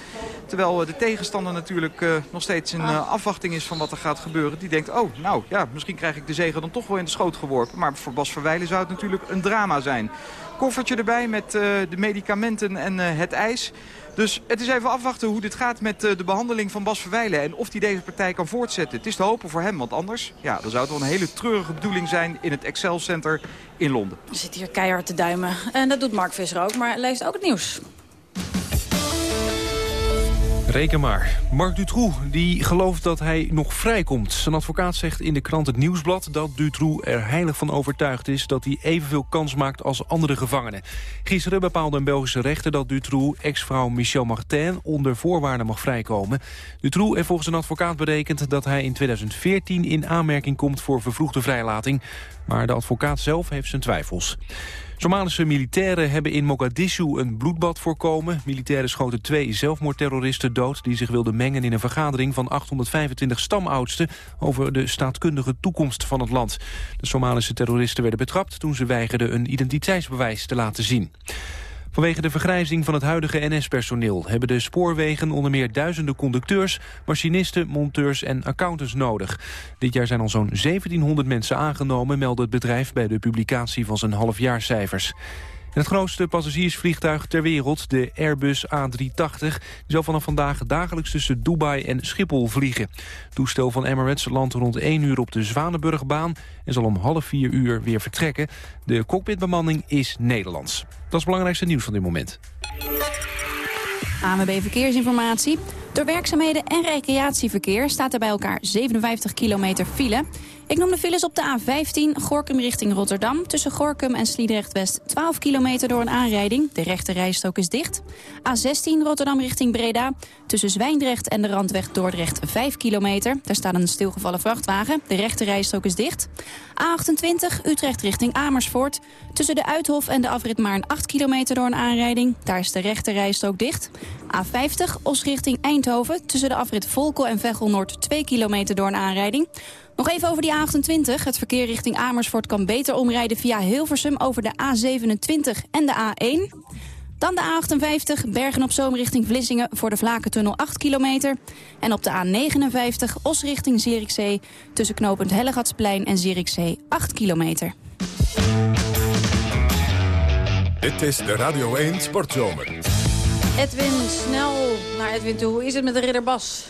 Terwijl de tegenstander natuurlijk nog steeds in uh, afwachting is van wat er gaat gebeuren. Die denkt, oh, nou ja, misschien krijg ik de zegen dan toch wel in de schoot geworpen. Maar voor Bas Verwijlen zou het natuurlijk een drama zijn. Koffertje erbij met uh, de medicamenten en uh, het ijs. Dus het is even afwachten hoe dit gaat met uh, de behandeling van Bas Verwijlen. En of hij deze partij kan voortzetten. Het is te hopen voor hem, want anders ja, dan zou het wel een hele treurige bedoeling zijn in het Excel Center in Londen. We zitten hier keihard te duimen. En dat doet Mark Visser ook, maar leest ook het nieuws. Reken maar. Marc Dutroux die gelooft dat hij nog vrijkomt. Zijn advocaat zegt in de krant Het Nieuwsblad... dat Dutroux er heilig van overtuigd is... dat hij evenveel kans maakt als andere gevangenen. Gisteren bepaalde een Belgische rechter dat Dutroux... ex-vrouw Michel Martin onder voorwaarden mag vrijkomen. Dutroux heeft volgens een advocaat berekend... dat hij in 2014 in aanmerking komt voor vervroegde vrijlating. Maar de advocaat zelf heeft zijn twijfels. Somalische militairen hebben in Mogadishu een bloedbad voorkomen. Militairen schoten twee zelfmoordterroristen dood... die zich wilden mengen in een vergadering van 825 stamoudsten... over de staatkundige toekomst van het land. De Somalische terroristen werden betrapt toen ze weigerden een identiteitsbewijs te laten zien. Vanwege de vergrijzing van het huidige NS-personeel... hebben de spoorwegen onder meer duizenden conducteurs... machinisten, monteurs en accountants nodig. Dit jaar zijn al zo'n 1700 mensen aangenomen... meldt het bedrijf bij de publicatie van zijn halfjaarcijfers. Het grootste passagiersvliegtuig ter wereld, de Airbus A380... die zal vanaf vandaag dagelijks tussen Dubai en Schiphol vliegen. Het toestel van Emirates landt rond 1 uur op de Zwanenburgbaan... en zal om half 4 uur weer vertrekken. De cockpitbemanning is Nederlands. Dat is het belangrijkste nieuws van dit moment. ANWB Verkeersinformatie. Door werkzaamheden en recreatieverkeer staat er bij elkaar 57 kilometer file. Ik noem de files op de A15, Gorkum richting Rotterdam. Tussen Gorkum en Sliedrecht-West 12 kilometer door een aanrijding. De rechte rijstrook is dicht. A16, Rotterdam richting Breda. Tussen Zwijndrecht en de Randweg Dordrecht 5 kilometer. Daar staat een stilgevallen vrachtwagen. De rechte rijstrook is dicht. A28, Utrecht richting Amersfoort. Tussen de Uithof en de afrit Maarn 8 kilometer door een aanrijding. Daar is de rechte rijstrook dicht. A50, Os richting Eindhoven. Tussen de afrit Volkel en Veghel Noord 2 kilometer door een aanrijding. Nog even over die A28. Het verkeer richting Amersfoort kan beter omrijden via Hilversum over de A27 en de A1. Dan de A58, Bergen op Zoom richting Vlissingen voor de Vlakentunnel 8 kilometer. En op de A59, Os richting Zierikzee tussen knooppunt Hellegatsplein en Zierikzee 8 kilometer. Dit is de Radio 1 Sportzomer. Edwin, snel naar Edwin toe. Hoe is het met de ridder Bas?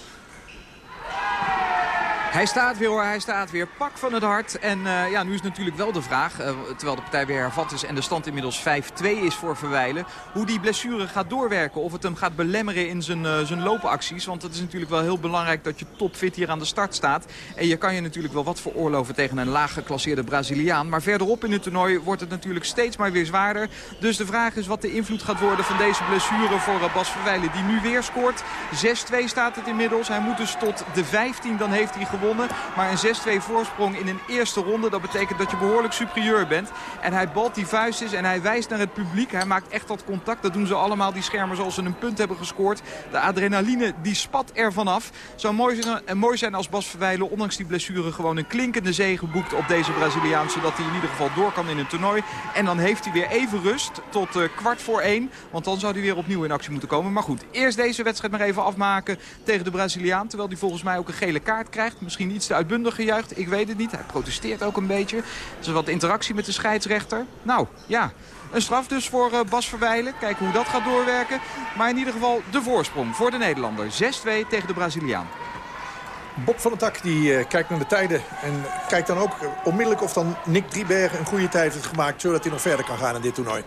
Hij staat weer hoor, hij staat weer. Pak van het hart. En eh, ja, nu is natuurlijk wel de vraag, eh, terwijl de partij weer hervat is... en de stand inmiddels 5-2 is voor Verwijlen... hoe die blessure gaat doorwerken. Of het hem gaat belemmeren in zijn, eh, zijn loopacties. Want het is natuurlijk wel heel belangrijk dat je topfit hier aan de start staat. En je kan je natuurlijk wel wat veroorloven tegen een laag geclasseerde Braziliaan. Maar verderop in het toernooi wordt het natuurlijk steeds maar weer zwaarder. Dus de vraag is wat de invloed gaat worden van deze blessure voor Bas Verwijlen. Die nu weer scoort. 6-2 staat het inmiddels. Hij moet dus tot de 15, dan heeft hij gewonnen. Maar een 6-2 voorsprong in een eerste ronde, dat betekent dat je behoorlijk superieur bent. En hij balt die vuistjes en hij wijst naar het publiek. Hij maakt echt dat contact. Dat doen ze allemaal, die schermen, zoals ze een punt hebben gescoord. De adrenaline, die spat er vanaf. Zou mooi zijn, en mooi zijn als Bas Verwijlen, ondanks die blessure, gewoon een klinkende zege boekt op deze Braziliaan. Zodat hij in ieder geval door kan in een toernooi. En dan heeft hij weer even rust tot eh, kwart voor één. Want dan zou hij weer opnieuw in actie moeten komen. Maar goed, eerst deze wedstrijd maar even afmaken tegen de Braziliaan. Terwijl hij volgens mij ook een gele kaart krijgt. Misschien iets te uitbundig gejuicht, ik weet het niet. Hij protesteert ook een beetje. Is wat interactie met de scheidsrechter. Nou, ja, een straf dus voor uh, Bas Verwijlen. Kijken hoe dat gaat doorwerken. Maar in ieder geval de voorsprong voor de Nederlander. 6-2 tegen de Braziliaan. Bob van der Tak die, eh, kijkt naar de tijden. En kijkt dan ook eh, onmiddellijk of dan Nick Driebergen een goede tijd heeft gemaakt... zodat hij nog verder kan gaan in dit toernooi.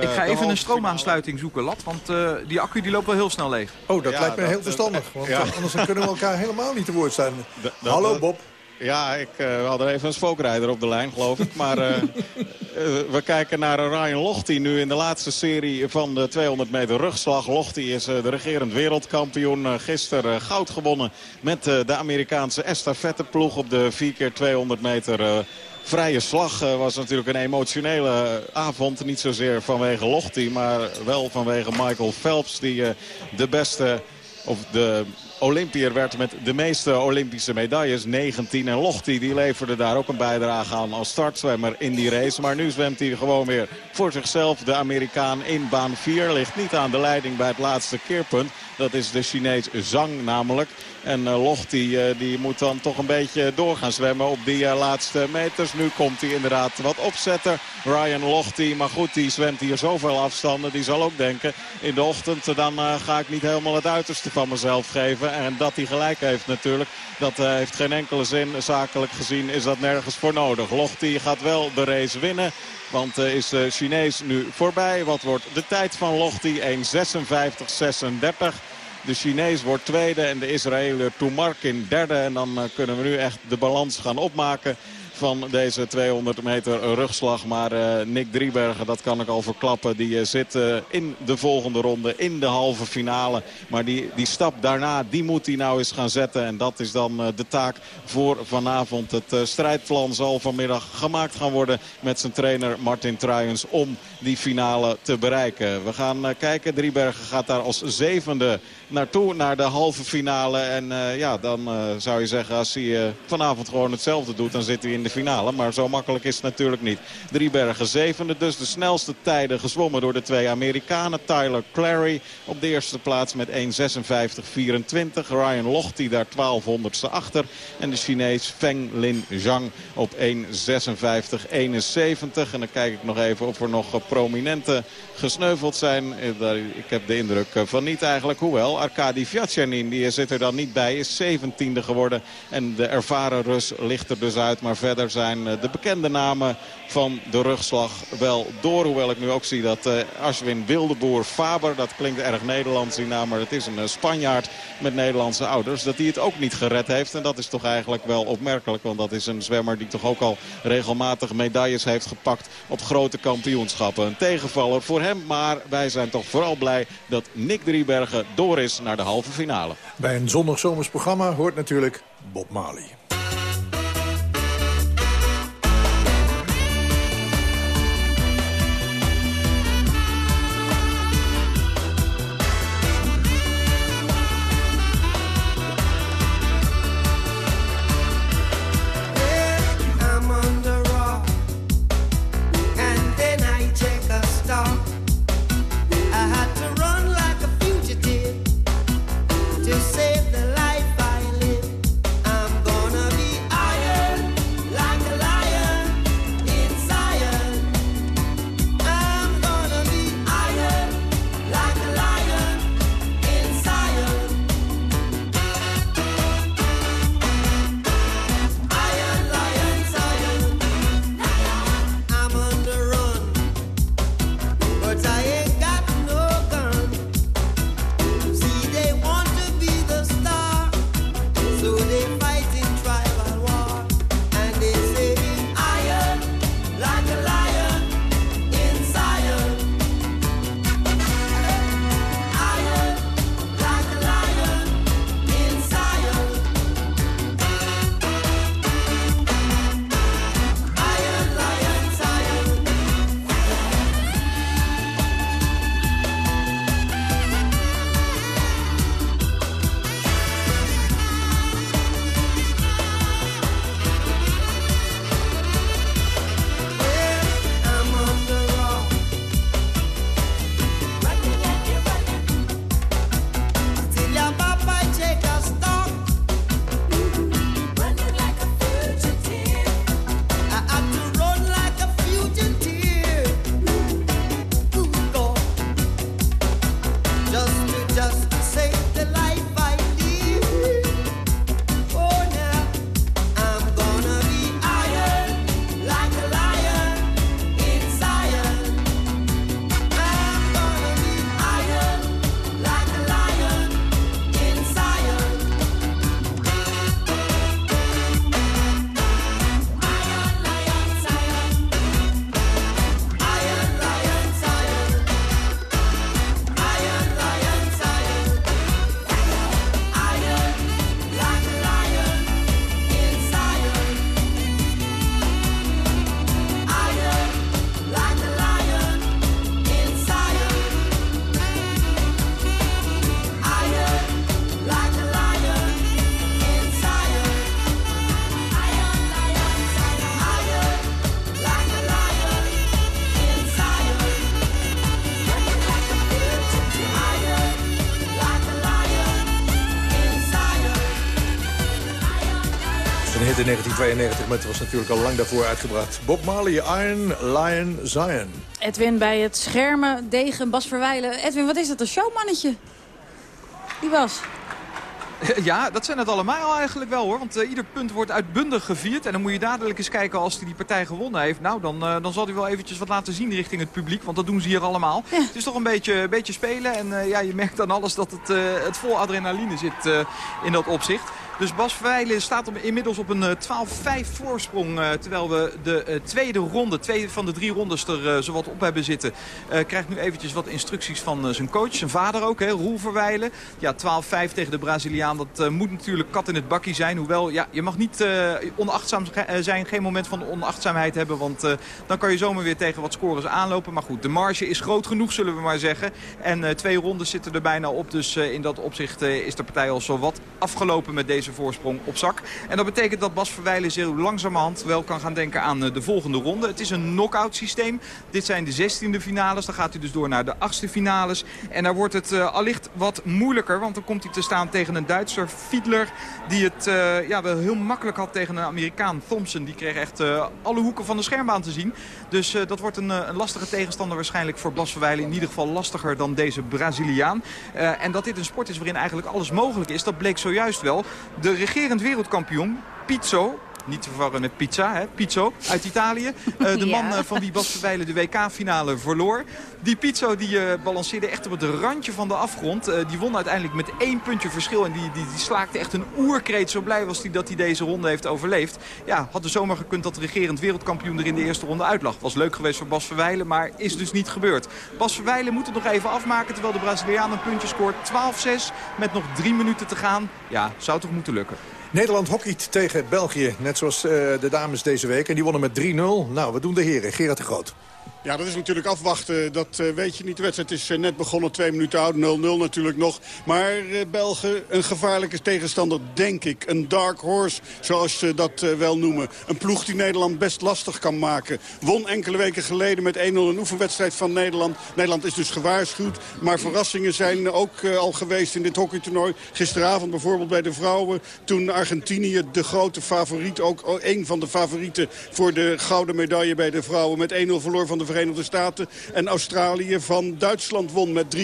Ik ga even een stroomaansluiting zoeken, Lat. Want uh, die accu die loopt wel heel snel leeg. Oh, dat Ja, lijkt me dat- heel verstandig. Want ja. eh, anders dan kunnen we elkaar helemaal niet te woord. Dat- dat- Hallo dat- Bob. Ja, ik uh, had er even een spookrijder op de lijn, geloof ik. Maar uh, uh, we kijken naar Ryan Lochte nu in de laatste serie van de 200 meter rugslag. Lochte is uh, de regerend wereldkampioen. Uh, gisteren uh, goud gewonnen met uh, de Amerikaanse estafetteploeg op de 4 keer 200 meter... Vrije slag uh, was natuurlijk een emotionele avond. Niet zozeer vanwege Lochte, maar wel vanwege Michael Phelps... die uh, de beste, of de Olympiër werd met de meeste Olympische medailles. 19 en Lochte die leverde daar ook een bijdrage aan als startzwemmer in die race. Maar nu zwemt hij gewoon weer voor zichzelf. De Amerikaan in baan 4 ligt niet aan de leiding bij het laatste keerpunt. Dat is de Chinees Zhang namelijk. En uh, Locht die, uh, die moet dan toch een beetje door gaan zwemmen op die uh, laatste meters. Nu komt hij inderdaad wat opzetten. Ryan Lochte, maar goed, die zwemt hier zoveel afstanden. Die zal ook denken, in de ochtend dan ga ik niet helemaal het uiterste van mezelf geven. En dat hij gelijk heeft natuurlijk, dat heeft geen enkele zin. Zakelijk gezien is dat nergens voor nodig. Lochte gaat wel de race winnen. Want uh, is de Chinees nu voorbij. Wat wordt de tijd van Lochte? 1.56.36. De Chinees wordt tweede en de Israëler Toumarkin derde. En dan uh, kunnen we nu echt de balans gaan opmaken. Van deze 200 meter rugslag. Maar eh, Nick Driebergen, dat kan ik al verklappen, die eh, zit eh, in de volgende ronde, in de halve finale. Maar die, die stap daarna, die moet hij nou eens gaan zetten. En dat is dan de taak voor vanavond. Het strijdplan zal vanmiddag gemaakt gaan worden met zijn trainer Martin Truijens om die finale te bereiken. We gaan kijken, Driebergen gaat daar als zevende naartoe, naar de halve finale. En ja, dan zou je zeggen, als hij vanavond gewoon hetzelfde doet, dan zit hij in de finale. Maar zo makkelijk is het natuurlijk niet. Driebergen zevende, dus de snelste tijden gezwommen door de twee Amerikanen. Tyler Clary op de eerste plaats met 1.56.24. Ryan Lochte daar 1200ste achter. En de Chinees Feng Lin Zhang op 1.56.71. En dan kijk ik nog even of er nog prominente gesneuveld zijn. Eh, Ik heb de indruk eh, van niet eigenlijk. Hoewel, Arkadi Vyachenin die zit er dan niet bij. Is 17e geworden. En de ervaren Rus ligt er dus uit. Maar verder zijn eh, de bekende namen van de rugslag wel door. Hoewel ik nu ook zie dat eh, Ashwin Wildeboer Faber... dat klinkt erg Nederlands die naam, maar het is een eh, Spanjaard met Nederlandse ouders... dat hij het ook niet gered heeft. En dat is toch eigenlijk wel opmerkelijk. Want dat is een zwemmer die toch ook al regelmatig medailles heeft gepakt... op grote kampioenschappen. Een tegenvaller voor hem. Maar wij zijn toch vooral blij dat Nick Driebergen door is naar de halve finale. Bij een zonnig zomers programma hoort natuurlijk Bob Marley. In 1992, maar het was natuurlijk al lang daarvoor uitgebracht. Bob Marley, Iron Lion Zion. Edwin bij het schermen, Degen, Bas Verwijlen. Edwin, wat is dat, een showmannetje? Die was. Ja, dat zijn het allemaal eigenlijk wel hoor. Want eh, ieder punt wordt uitbundig gevierd. En dan moet je dadelijk eens kijken als hij die partij gewonnen heeft. Nou, dan, eh, dan zal hij wel eventjes wat laten zien richting het publiek. Want dat doen ze hier allemaal. Het is toch een beetje, een beetje spelen. En eh, ja, je merkt aan alles dat het, eh, het vol adrenaline zit eh, in dat opzicht. Dus Bas Verwijlen staat inmiddels op een eh, 12-5 voorsprong. eh, terwijl we de eh, tweede ronde, twee van de drie rondes er eh, zowat op hebben zitten. eh, krijgt nu eventjes wat instructies van eh, zijn coach. Zijn vader ook, Roel Verwijlen. Ja, 12-5 tegen de Braziliaan. Dat eh, moet natuurlijk kat in het bakkie zijn. Hoewel, ja, je mag niet eh, onachtzaam eh, zijn. Geen moment van onachtzaamheid hebben. Want eh, dan kan je zomaar weer tegen wat scores aanlopen. Maar goed, de marge is groot genoeg, zullen we maar zeggen. En eh, twee rondes zitten er bijna op. Dus eh, in dat opzicht eh, is de partij al zo wat afgelopen met deze voorsprong op zak. En dat betekent dat Bas Verwijlen zeer langzamerhand wel kan gaan denken aan eh, de volgende ronde. Het is een knock-out systeem. Dit zijn de 16e finales. Dan gaat hij dus door naar de 8e finales. En daar wordt het eh, allicht wat moeilijker. Want dan komt hij te staan tegen een Duitser, Fiedler. Die het eh, ja, wel heel makkelijk had tegen een Amerikaan, Thompson. Die kreeg echt alle hoeken van de schermbaan te zien. Dus dat wordt een, een lastige tegenstander waarschijnlijk voor Bas Verwijlen. In ieder geval lastiger dan deze Braziliaan. En dat dit een sport is waarin eigenlijk alles mogelijk is. Dat bleek zojuist wel. De regerend wereldkampioen, Pizzo, niet te verwarren met pizza, hè? Pizzo uit Italië. Eh, de man Ja. eh, van wie Bas Verwijlen de WK-finale verloor. Die Pizzo die, eh, balanceerde echt op het randje van de afgrond. Die won uiteindelijk met één puntje verschil. En die, die, die slaakte echt een oerkreet. Zo blij was hij dat hij deze ronde heeft overleefd. Ja, had er zomaar gekund dat de regerend wereldkampioen er in de eerste ronde uitlag. Was leuk geweest voor Bas Verwijlen, maar is dus niet gebeurd. Bas Verwijlen moet het nog even afmaken terwijl de Braziliaan een puntje scoort. 12-6 met nog drie minuten te gaan. Ja, zou toch moeten lukken. Nederland hockeyt tegen België, net zoals eh, de dames deze week. En die wonnen met 3-0. Nou, wat doen de heren? Gerard de Groot. Ja, dat is natuurlijk afwachten. Dat eh, weet je niet. De wedstrijd is eh, net begonnen, twee minuten oud. 0-0 natuurlijk nog. Maar eh, Belgen, een gevaarlijke tegenstander, denk ik. Een dark horse, zoals ze dat wel noemen. Een ploeg die Nederland best lastig kan maken. Won enkele weken geleden met 1-0 een oefenwedstrijd van Nederland. Nederland is dus gewaarschuwd. Maar verrassingen zijn ook al geweest in dit hockeytoernooi. Gisteravond bijvoorbeeld bij de vrouwen. Toen Argentinië de grote favoriet, ook een van de favorieten... voor de gouden medaille bij de vrouwen met 1-0 verloor van de Verenigde Staten. En Australië van Duitsland won met 3-1.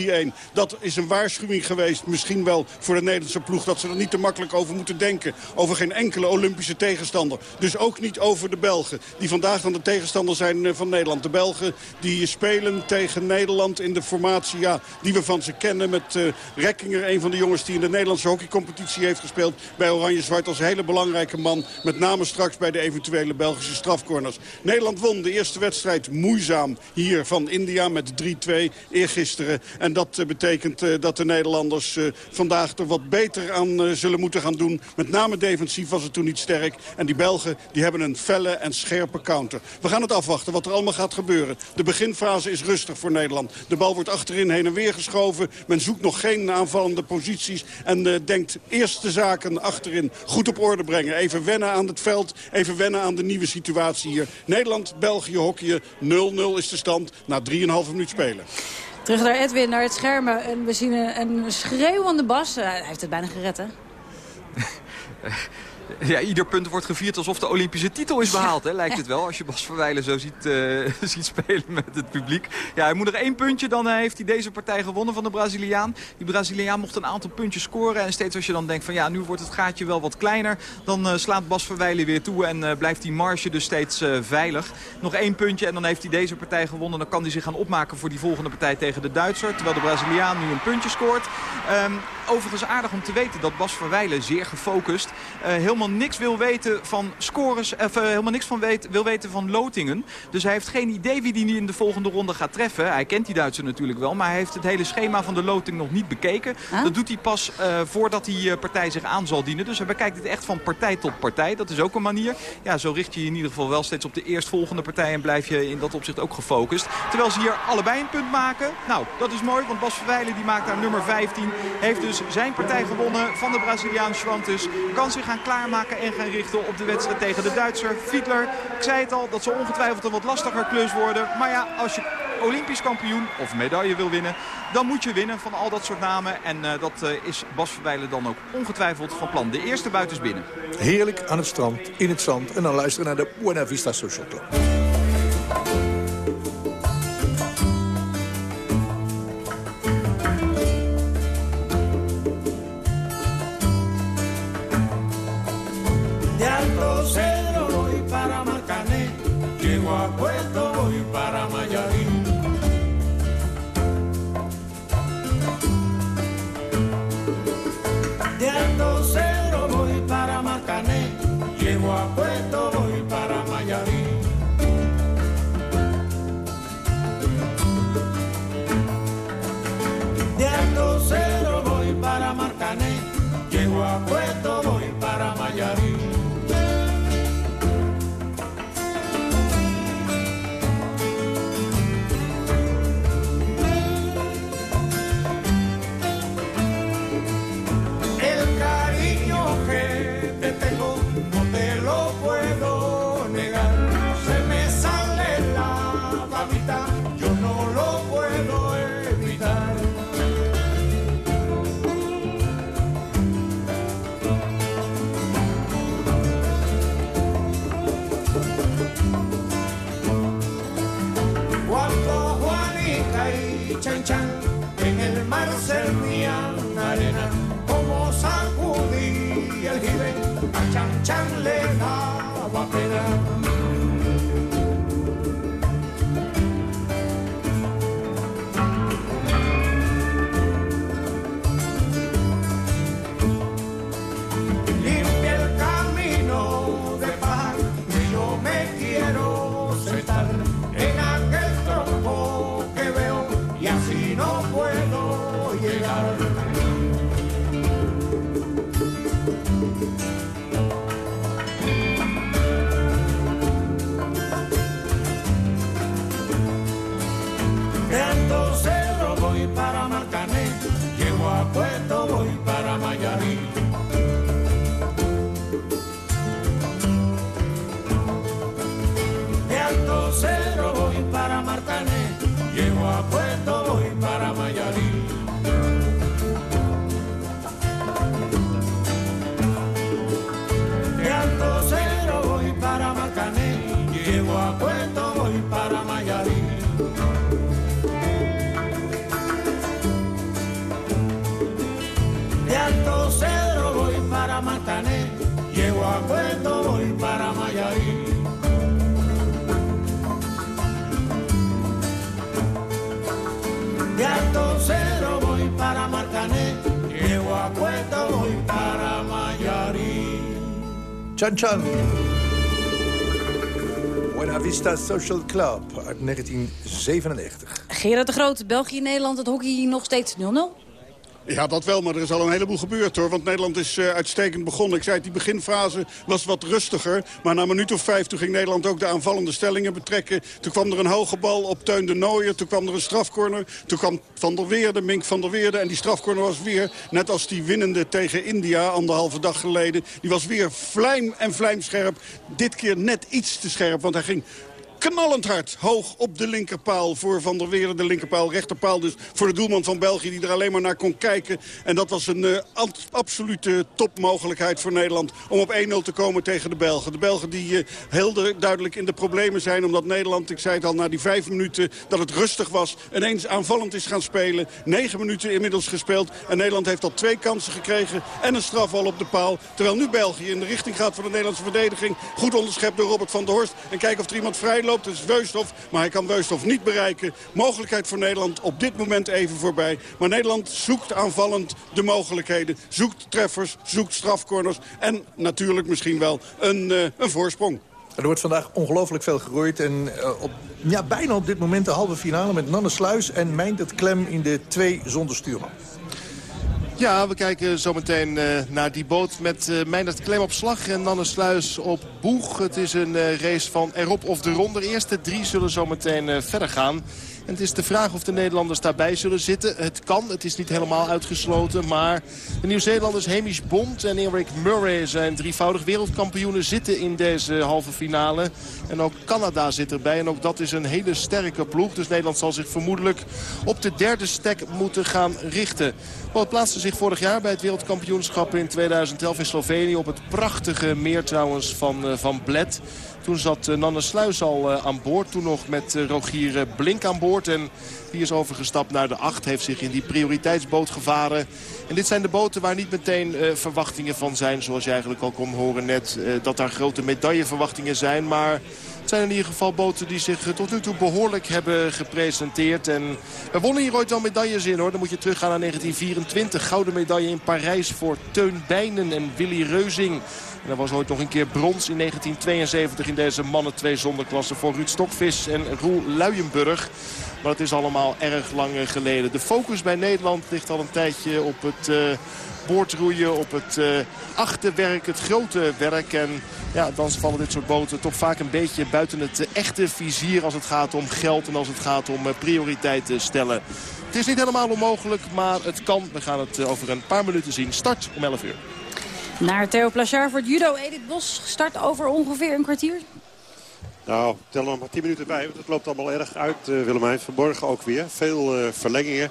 Dat is een waarschuwing geweest, misschien wel voor de Nederlandse ploeg... dat ze er niet te makkelijk over moeten denken. Over geen enkele Olympische tegenstander. Dus ook niet over de Belgen, die vandaag dan de tegenstander zijn eh, van Nederland. De Belgen die spelen tegen Nederland in de formatie ja, die we van ze kennen... met eh Rekkinger, een van de jongens die in de Nederlandse hockeycompetitie heeft gespeeld... bij Oranje-Zwart als hele belangrijke man. Met name straks bij de eventuele Belgische strafcorners. Nederland won de eerste wedstrijd hier van India met 3-2 eergisteren. En dat eh, betekent eh, dat de Nederlanders eh, vandaag er wat beter aan zullen moeten gaan doen. Met name defensief was het toen niet sterk. En die Belgen die hebben een felle en scherpe counter. We gaan het afwachten wat er allemaal gaat gebeuren. De beginfase is rustig voor Nederland. De bal wordt achterin heen en weer geschoven. Men zoekt nog geen aanvallende posities. En denkt eerst de zaken achterin goed op orde brengen. Even wennen aan het veld. Even wennen aan de nieuwe situatie hier. Nederland, België, hockeyen. 0-0 is de stand na 3,5 minuut spelen. Terug naar Edwin, naar het schermen. En we zien een, een schreeuwende Bas. Eh, hij heeft het bijna gered, hè? Ja, ieder punt wordt gevierd alsof de Olympische titel is behaald, hè, lijkt het wel. Als je Bas Verwijlen zo ziet, eh, ziet spelen met het publiek. Ja, hij moet nog één puntje, dan eh, heeft hij deze partij gewonnen van de Braziliaan. Die Braziliaan mocht een aantal puntjes scoren. En steeds als je dan denkt van ja, nu wordt het gaatje wel wat kleiner... dan eh, slaat Bas Verwijlen weer toe en blijft die marge dus steeds veilig. Nog één puntje en dan heeft hij deze partij gewonnen. Dan kan hij zich gaan opmaken voor die volgende partij tegen de Duitser. Terwijl de Braziliaan nu een puntje scoort. Ehm, overigens aardig om te weten dat Bas Verwijlen, zeer gefocust... eh, helemaal niks wil weten van scores, of eh, helemaal niks van weet, wil weten van lotingen. Dus hij heeft geen idee wie die nu in de volgende ronde gaat treffen. Hij kent die Duitser natuurlijk wel, maar hij heeft het hele schema van de loting nog niet bekeken. Dat doet hij pas eh, voordat die eh, partij zich aan zal dienen. Dus hij bekijkt het echt van partij tot partij. Dat is ook een manier. Ja, zo richt je je in ieder geval wel steeds op de eerstvolgende partij en blijf je in dat opzicht ook gefocust. Terwijl ze hier allebei een punt maken. Nou, dat is mooi, want Bas Verwijlen die maakt daar nummer 15. Heeft dus zijn partij gewonnen van de Braziliaan Schwantes. Kan zich gaan klaarmaken en gaan richten op de wedstrijd tegen de Duitser Fiedler. Ik zei het al, dat zal ongetwijfeld een wat lastiger klus worden. Maar ja, als je Olympisch kampioen of medaille wil winnen, dan moet je winnen van al dat soort namen. En eh, dat eh, is Bas Verwijlen dan ook ongetwijfeld van plan. De eerste buiten binnen. Heerlijk aan het strand, in het zand. En dan luisteren naar de Buena Vista Social Club. Voy para Mayarín. De Alto Cedro voy para llego a Puerto, voy para Mayarí. De Alto Cero voy para Marcané, llego a Puerto, para Marcané, llego a Puerto, voy para Mayarí. De Alto Cedro voy para Marcané, llego a Puerto, voy para Mayarí. Chan Chan. Buena Vista Social Club uit 1997. Gerard de Groot, België-Nederland, het hockey nog steeds 0-0. Ja, dat wel, maar er is al een heleboel gebeurd hoor. Want Nederland is eh, uitstekend begonnen. Ik zei het, die beginfase was wat rustiger. Maar na een minuut of vijf toen ging Nederland ook de aanvallende stellingen betrekken. Toen kwam er een hoge bal op Teun de Nooijer. Toen kwam er een strafcorner. Toen kwam Van der Weerde, Mink van der Weerde. En die strafcorner was weer, net als die winnende tegen India anderhalve dag geleden. Die was weer vlijm en vlijmscherp. Dit keer net iets te scherp, want hij ging knallend hard. Hoog op de linkerpaal voor Van der Weerde. De linkerpaal, rechterpaal dus voor de doelman van België... die er alleen maar naar kon kijken. En dat was een eh, ab- absolute topmogelijkheid voor Nederland... om op 1-0 te komen tegen de Belgen. De Belgen die eh, heel du- duidelijk in de problemen zijn... omdat Nederland, ik zei het al, na die vijf minuten dat het rustig was... ineens aanvallend is gaan spelen. Negen minuten inmiddels gespeeld. En Nederland heeft al twee kansen gekregen en een strafbal op de paal. Terwijl nu België in de richting gaat van de Nederlandse verdediging. Goed onderschept door Robert van der Horst. En kijken of er iemand vrij loopt. Dat is maar hij kan Weusthof niet bereiken. Mogelijkheid voor Nederland op dit moment even voorbij. Maar Nederland zoekt aanvallend de mogelijkheden. Zoekt treffers, zoekt strafcorners. En natuurlijk misschien wel een, eh, een voorsprong. Er wordt vandaag ongelooflijk veel geroeid. En eh, op, ja, bijna op dit moment de halve finale met Nanne Sluis en Meindert Klem in de twee zonder stuurman. Ja, we kijken zometeen eh, naar die boot met uh, Meindert Klem op slag en Nanne Sluis op boeg. Het is een eh, race van erop of de ronde. De eerste drie zullen zometeen eh, verder gaan. En het is de vraag of de Nederlanders daarbij zullen zitten. Het kan, het is niet helemaal uitgesloten. Maar de Nieuw-Zeelanders Hamish Bond en Eric Murray zijn drievoudig wereldkampioenen zitten in deze halve finale. En ook Canada zit erbij. En ook dat is een hele sterke ploeg. Dus Nederland zal zich vermoedelijk op de derde stek moeten gaan richten. Het plaatste zich vorig jaar bij het wereldkampioenschap in 2011 in Slovenië. Op het prachtige meer trouwens van, uh, van Bled. Toen zat uh, Nanne Sluis al uh, aan boord. Toen nog met uh, Rogier Blink aan boord. En die is overgestapt naar de 8. Heeft zich in die prioriteitsboot gevaren. En dit zijn de boten waar niet meteen verwachtingen van zijn. Zoals je eigenlijk al kon horen net. dat daar grote medailleverwachtingen zijn. Maar Het zijn in ieder geval boten die zich eh, tot nu toe behoorlijk hebben gepresenteerd. En er wonnen hier ooit wel medailles in hoor. Dan moet je teruggaan naar 1924. Gouden medaille in Parijs voor Teun Bijnen en Willy Reuzing. Er was ooit nog een keer brons in 1972 in deze mannen twee zonderklassen voor Ruud Stokvis en Roel Luijenburg. Maar het is allemaal erg lang geleden. De focus bij Nederland ligt al een tijdje op het... eh, boordroeien, op het eh achterwerk, het grote werk. En ja, dan vallen dit soort boten toch vaak een beetje buiten het echte vizier... als het gaat om geld en als het gaat om eh, prioriteiten stellen. Het is niet helemaal onmogelijk, maar het kan. We gaan het over een paar minuten zien. Start om 11 uur. Naar Theo Plachard voor het judo. Edith Bos start over ongeveer een kwartier. Nou, tel er nog maar 10 minuten bij. Want het loopt allemaal erg uit, uh, Willemijn. Vanmorgen ook weer. Veel uh, verlengingen.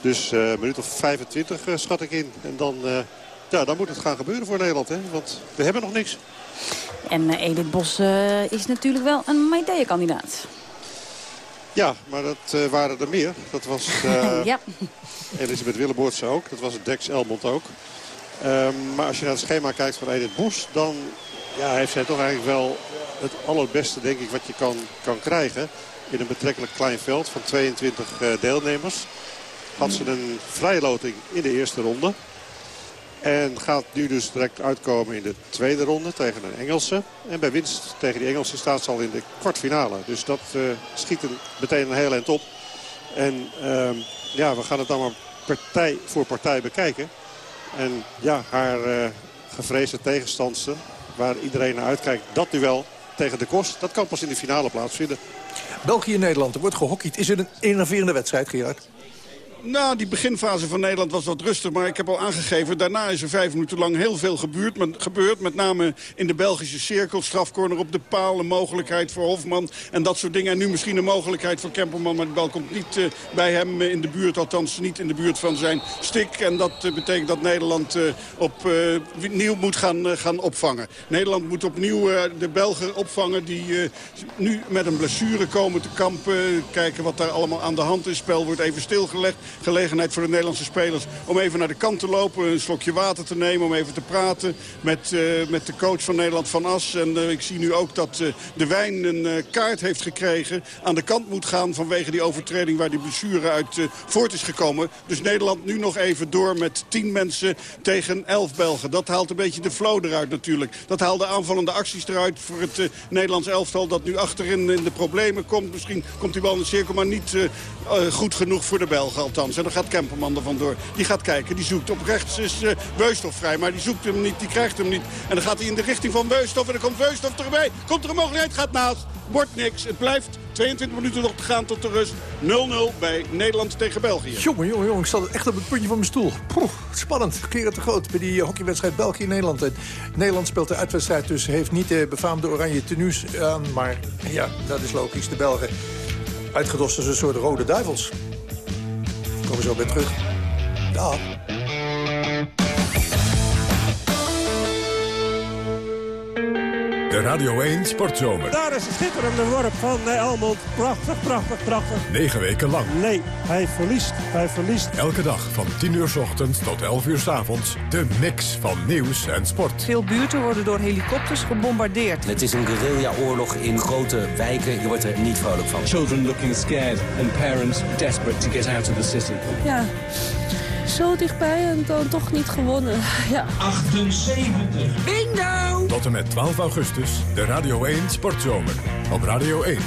Dus uh, een minuut of 25 uh, schat ik in. En dan, ja, dan moet het gaan gebeuren voor Nederland. Hè? Want we hebben nog niks. En Edith Bos is natuurlijk wel een medaillekandidaat. Ja, maar dat waren er meer. Dat was ja. Elisabeth Willeboortse ook. Dat was Dex Elmond ook. Um, maar als je naar het schema kijkt van Edith Bos... dan ja, heeft zij toch eigenlijk wel het allerbeste, denk ik, wat je kan, kan krijgen. In een betrekkelijk klein veld van 22 uh, deelnemers. Had ze een vrijloting in de eerste ronde. En gaat nu dus direct uitkomen in de tweede ronde tegen een Engelse. En bij winst tegen die Engelse staat ze al in de kwartfinale. Dus dat uh, schiet er meteen een heel eind op. En uh, ja, we gaan het dan maar partij voor partij bekijken. En ja, haar uh, gevreesde tegenstandster, waar iedereen naar uitkijkt, dat duel tegen de kost, dat kan pas in de finale plaatsvinden. België-Nederland, er wordt gehockeyd. Is het een enerverende wedstrijd, Gerard? Nou, die beginfase van Nederland was wat rustig. Maar ik heb al aangegeven, daarna is er vijf minuten lang heel veel gebeurd. Met, gebeurd met name in de Belgische cirkel. Strafcorner op de paal, een mogelijkheid voor Hofman en dat soort dingen. En nu misschien een mogelijkheid voor Kemperman. Maar de bal komt niet uh, bij hem in de buurt. Althans niet in de buurt van zijn stik. En dat uh, betekent dat Nederland uh, opnieuw moet gaan, gaan opvangen. Nederland moet opnieuw de Belgen opvangen die nu met een blessure komen te kampen. Kijken wat daar allemaal aan de hand is. Het spel wordt even stilgelegd gelegenheid voor de Nederlandse spelers om even naar de kant te lopen. Een slokje water te nemen, om even te praten met, uh, met de coach van Nederland Van As. En uh, ik zie nu ook dat uh, de Wijn een kaart heeft gekregen. Aan de kant moet gaan vanwege die overtreding waar die blessure uit voort is gekomen. Dus Nederland nu nog even door met tien mensen tegen elf Belgen. Dat haalt een beetje de flow eruit natuurlijk. Dat haalt de aanvallende acties eruit voor het Nederlands elftal dat nu achterin in de problemen komt. Misschien komt die bal in de cirkel, maar niet goed genoeg voor de Belgen En dan gaat Kemperman er vandoor. Die gaat kijken, die zoekt. Op rechts is uh, vrij, maar die zoekt hem niet, die krijgt hem niet. En dan gaat hij in de richting van Weusthof en dan komt Weusthof erbij. Komt er een mogelijkheid, gaat naast. Wordt niks. Het blijft 22 minuten nog te gaan tot de rust. 0-0 bij Nederland tegen België. Jongen, jongen, jongen. Ik zat echt op het puntje van mijn stoel. Poeh, spannend. Keren te groot bij die hockeywedstrijd België-Nederland. Nederland speelt de uitwedstrijd, dus heeft niet de befaamde oranje tenues aan. Maar ja, dat is logisch. De Belgen uitgedost als een soort rode duivels. Komen zo weer terug. Dag. De Radio 1 Sportzomer. Daar is een schitterende worp van Elmond. Prachtig, prachtig, prachtig. Negen weken lang. Nee, hij verliest. Hij verliest. Elke dag van 10 uur s ochtends tot 11 uur s avonds. De mix van nieuws en sport. Veel buurten worden door helikopters gebombardeerd. Het is een guerrilla-oorlog in grote wijken. Je wordt er niet vrolijk van. Children looking scared and parents desperate to get out of the city. Ja, zo dichtbij en dan toch niet gewonnen. Ja. 78. Bingo! Tot en met 12 augustus, de Radio 1 Sportzomer. Op Radio 1.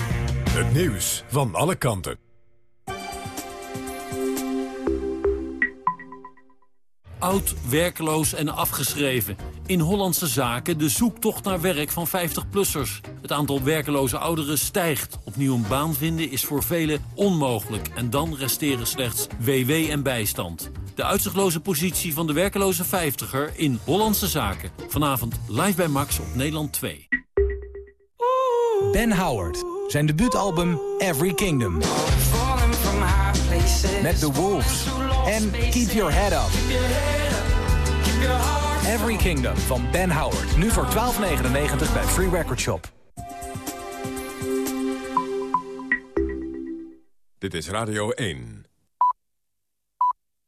Het nieuws van alle kanten. Oud, werkloos en afgeschreven. In Hollandse zaken de zoektocht naar werk van 50-plussers. Het aantal werkeloze ouderen stijgt. Opnieuw een baan vinden is voor velen onmogelijk. En dan resteren slechts WW en bijstand. De uitzichtloze positie van de werkeloze 50er in Hollandse zaken. Vanavond live bij Max op Nederland 2. Ben Howard, zijn debuutalbum Every Kingdom. Met The Wolves en Keep Your Head Up. Every Kingdom van Ben Howard. Nu voor 12,99 bij Free Record Shop. Dit is Radio 1.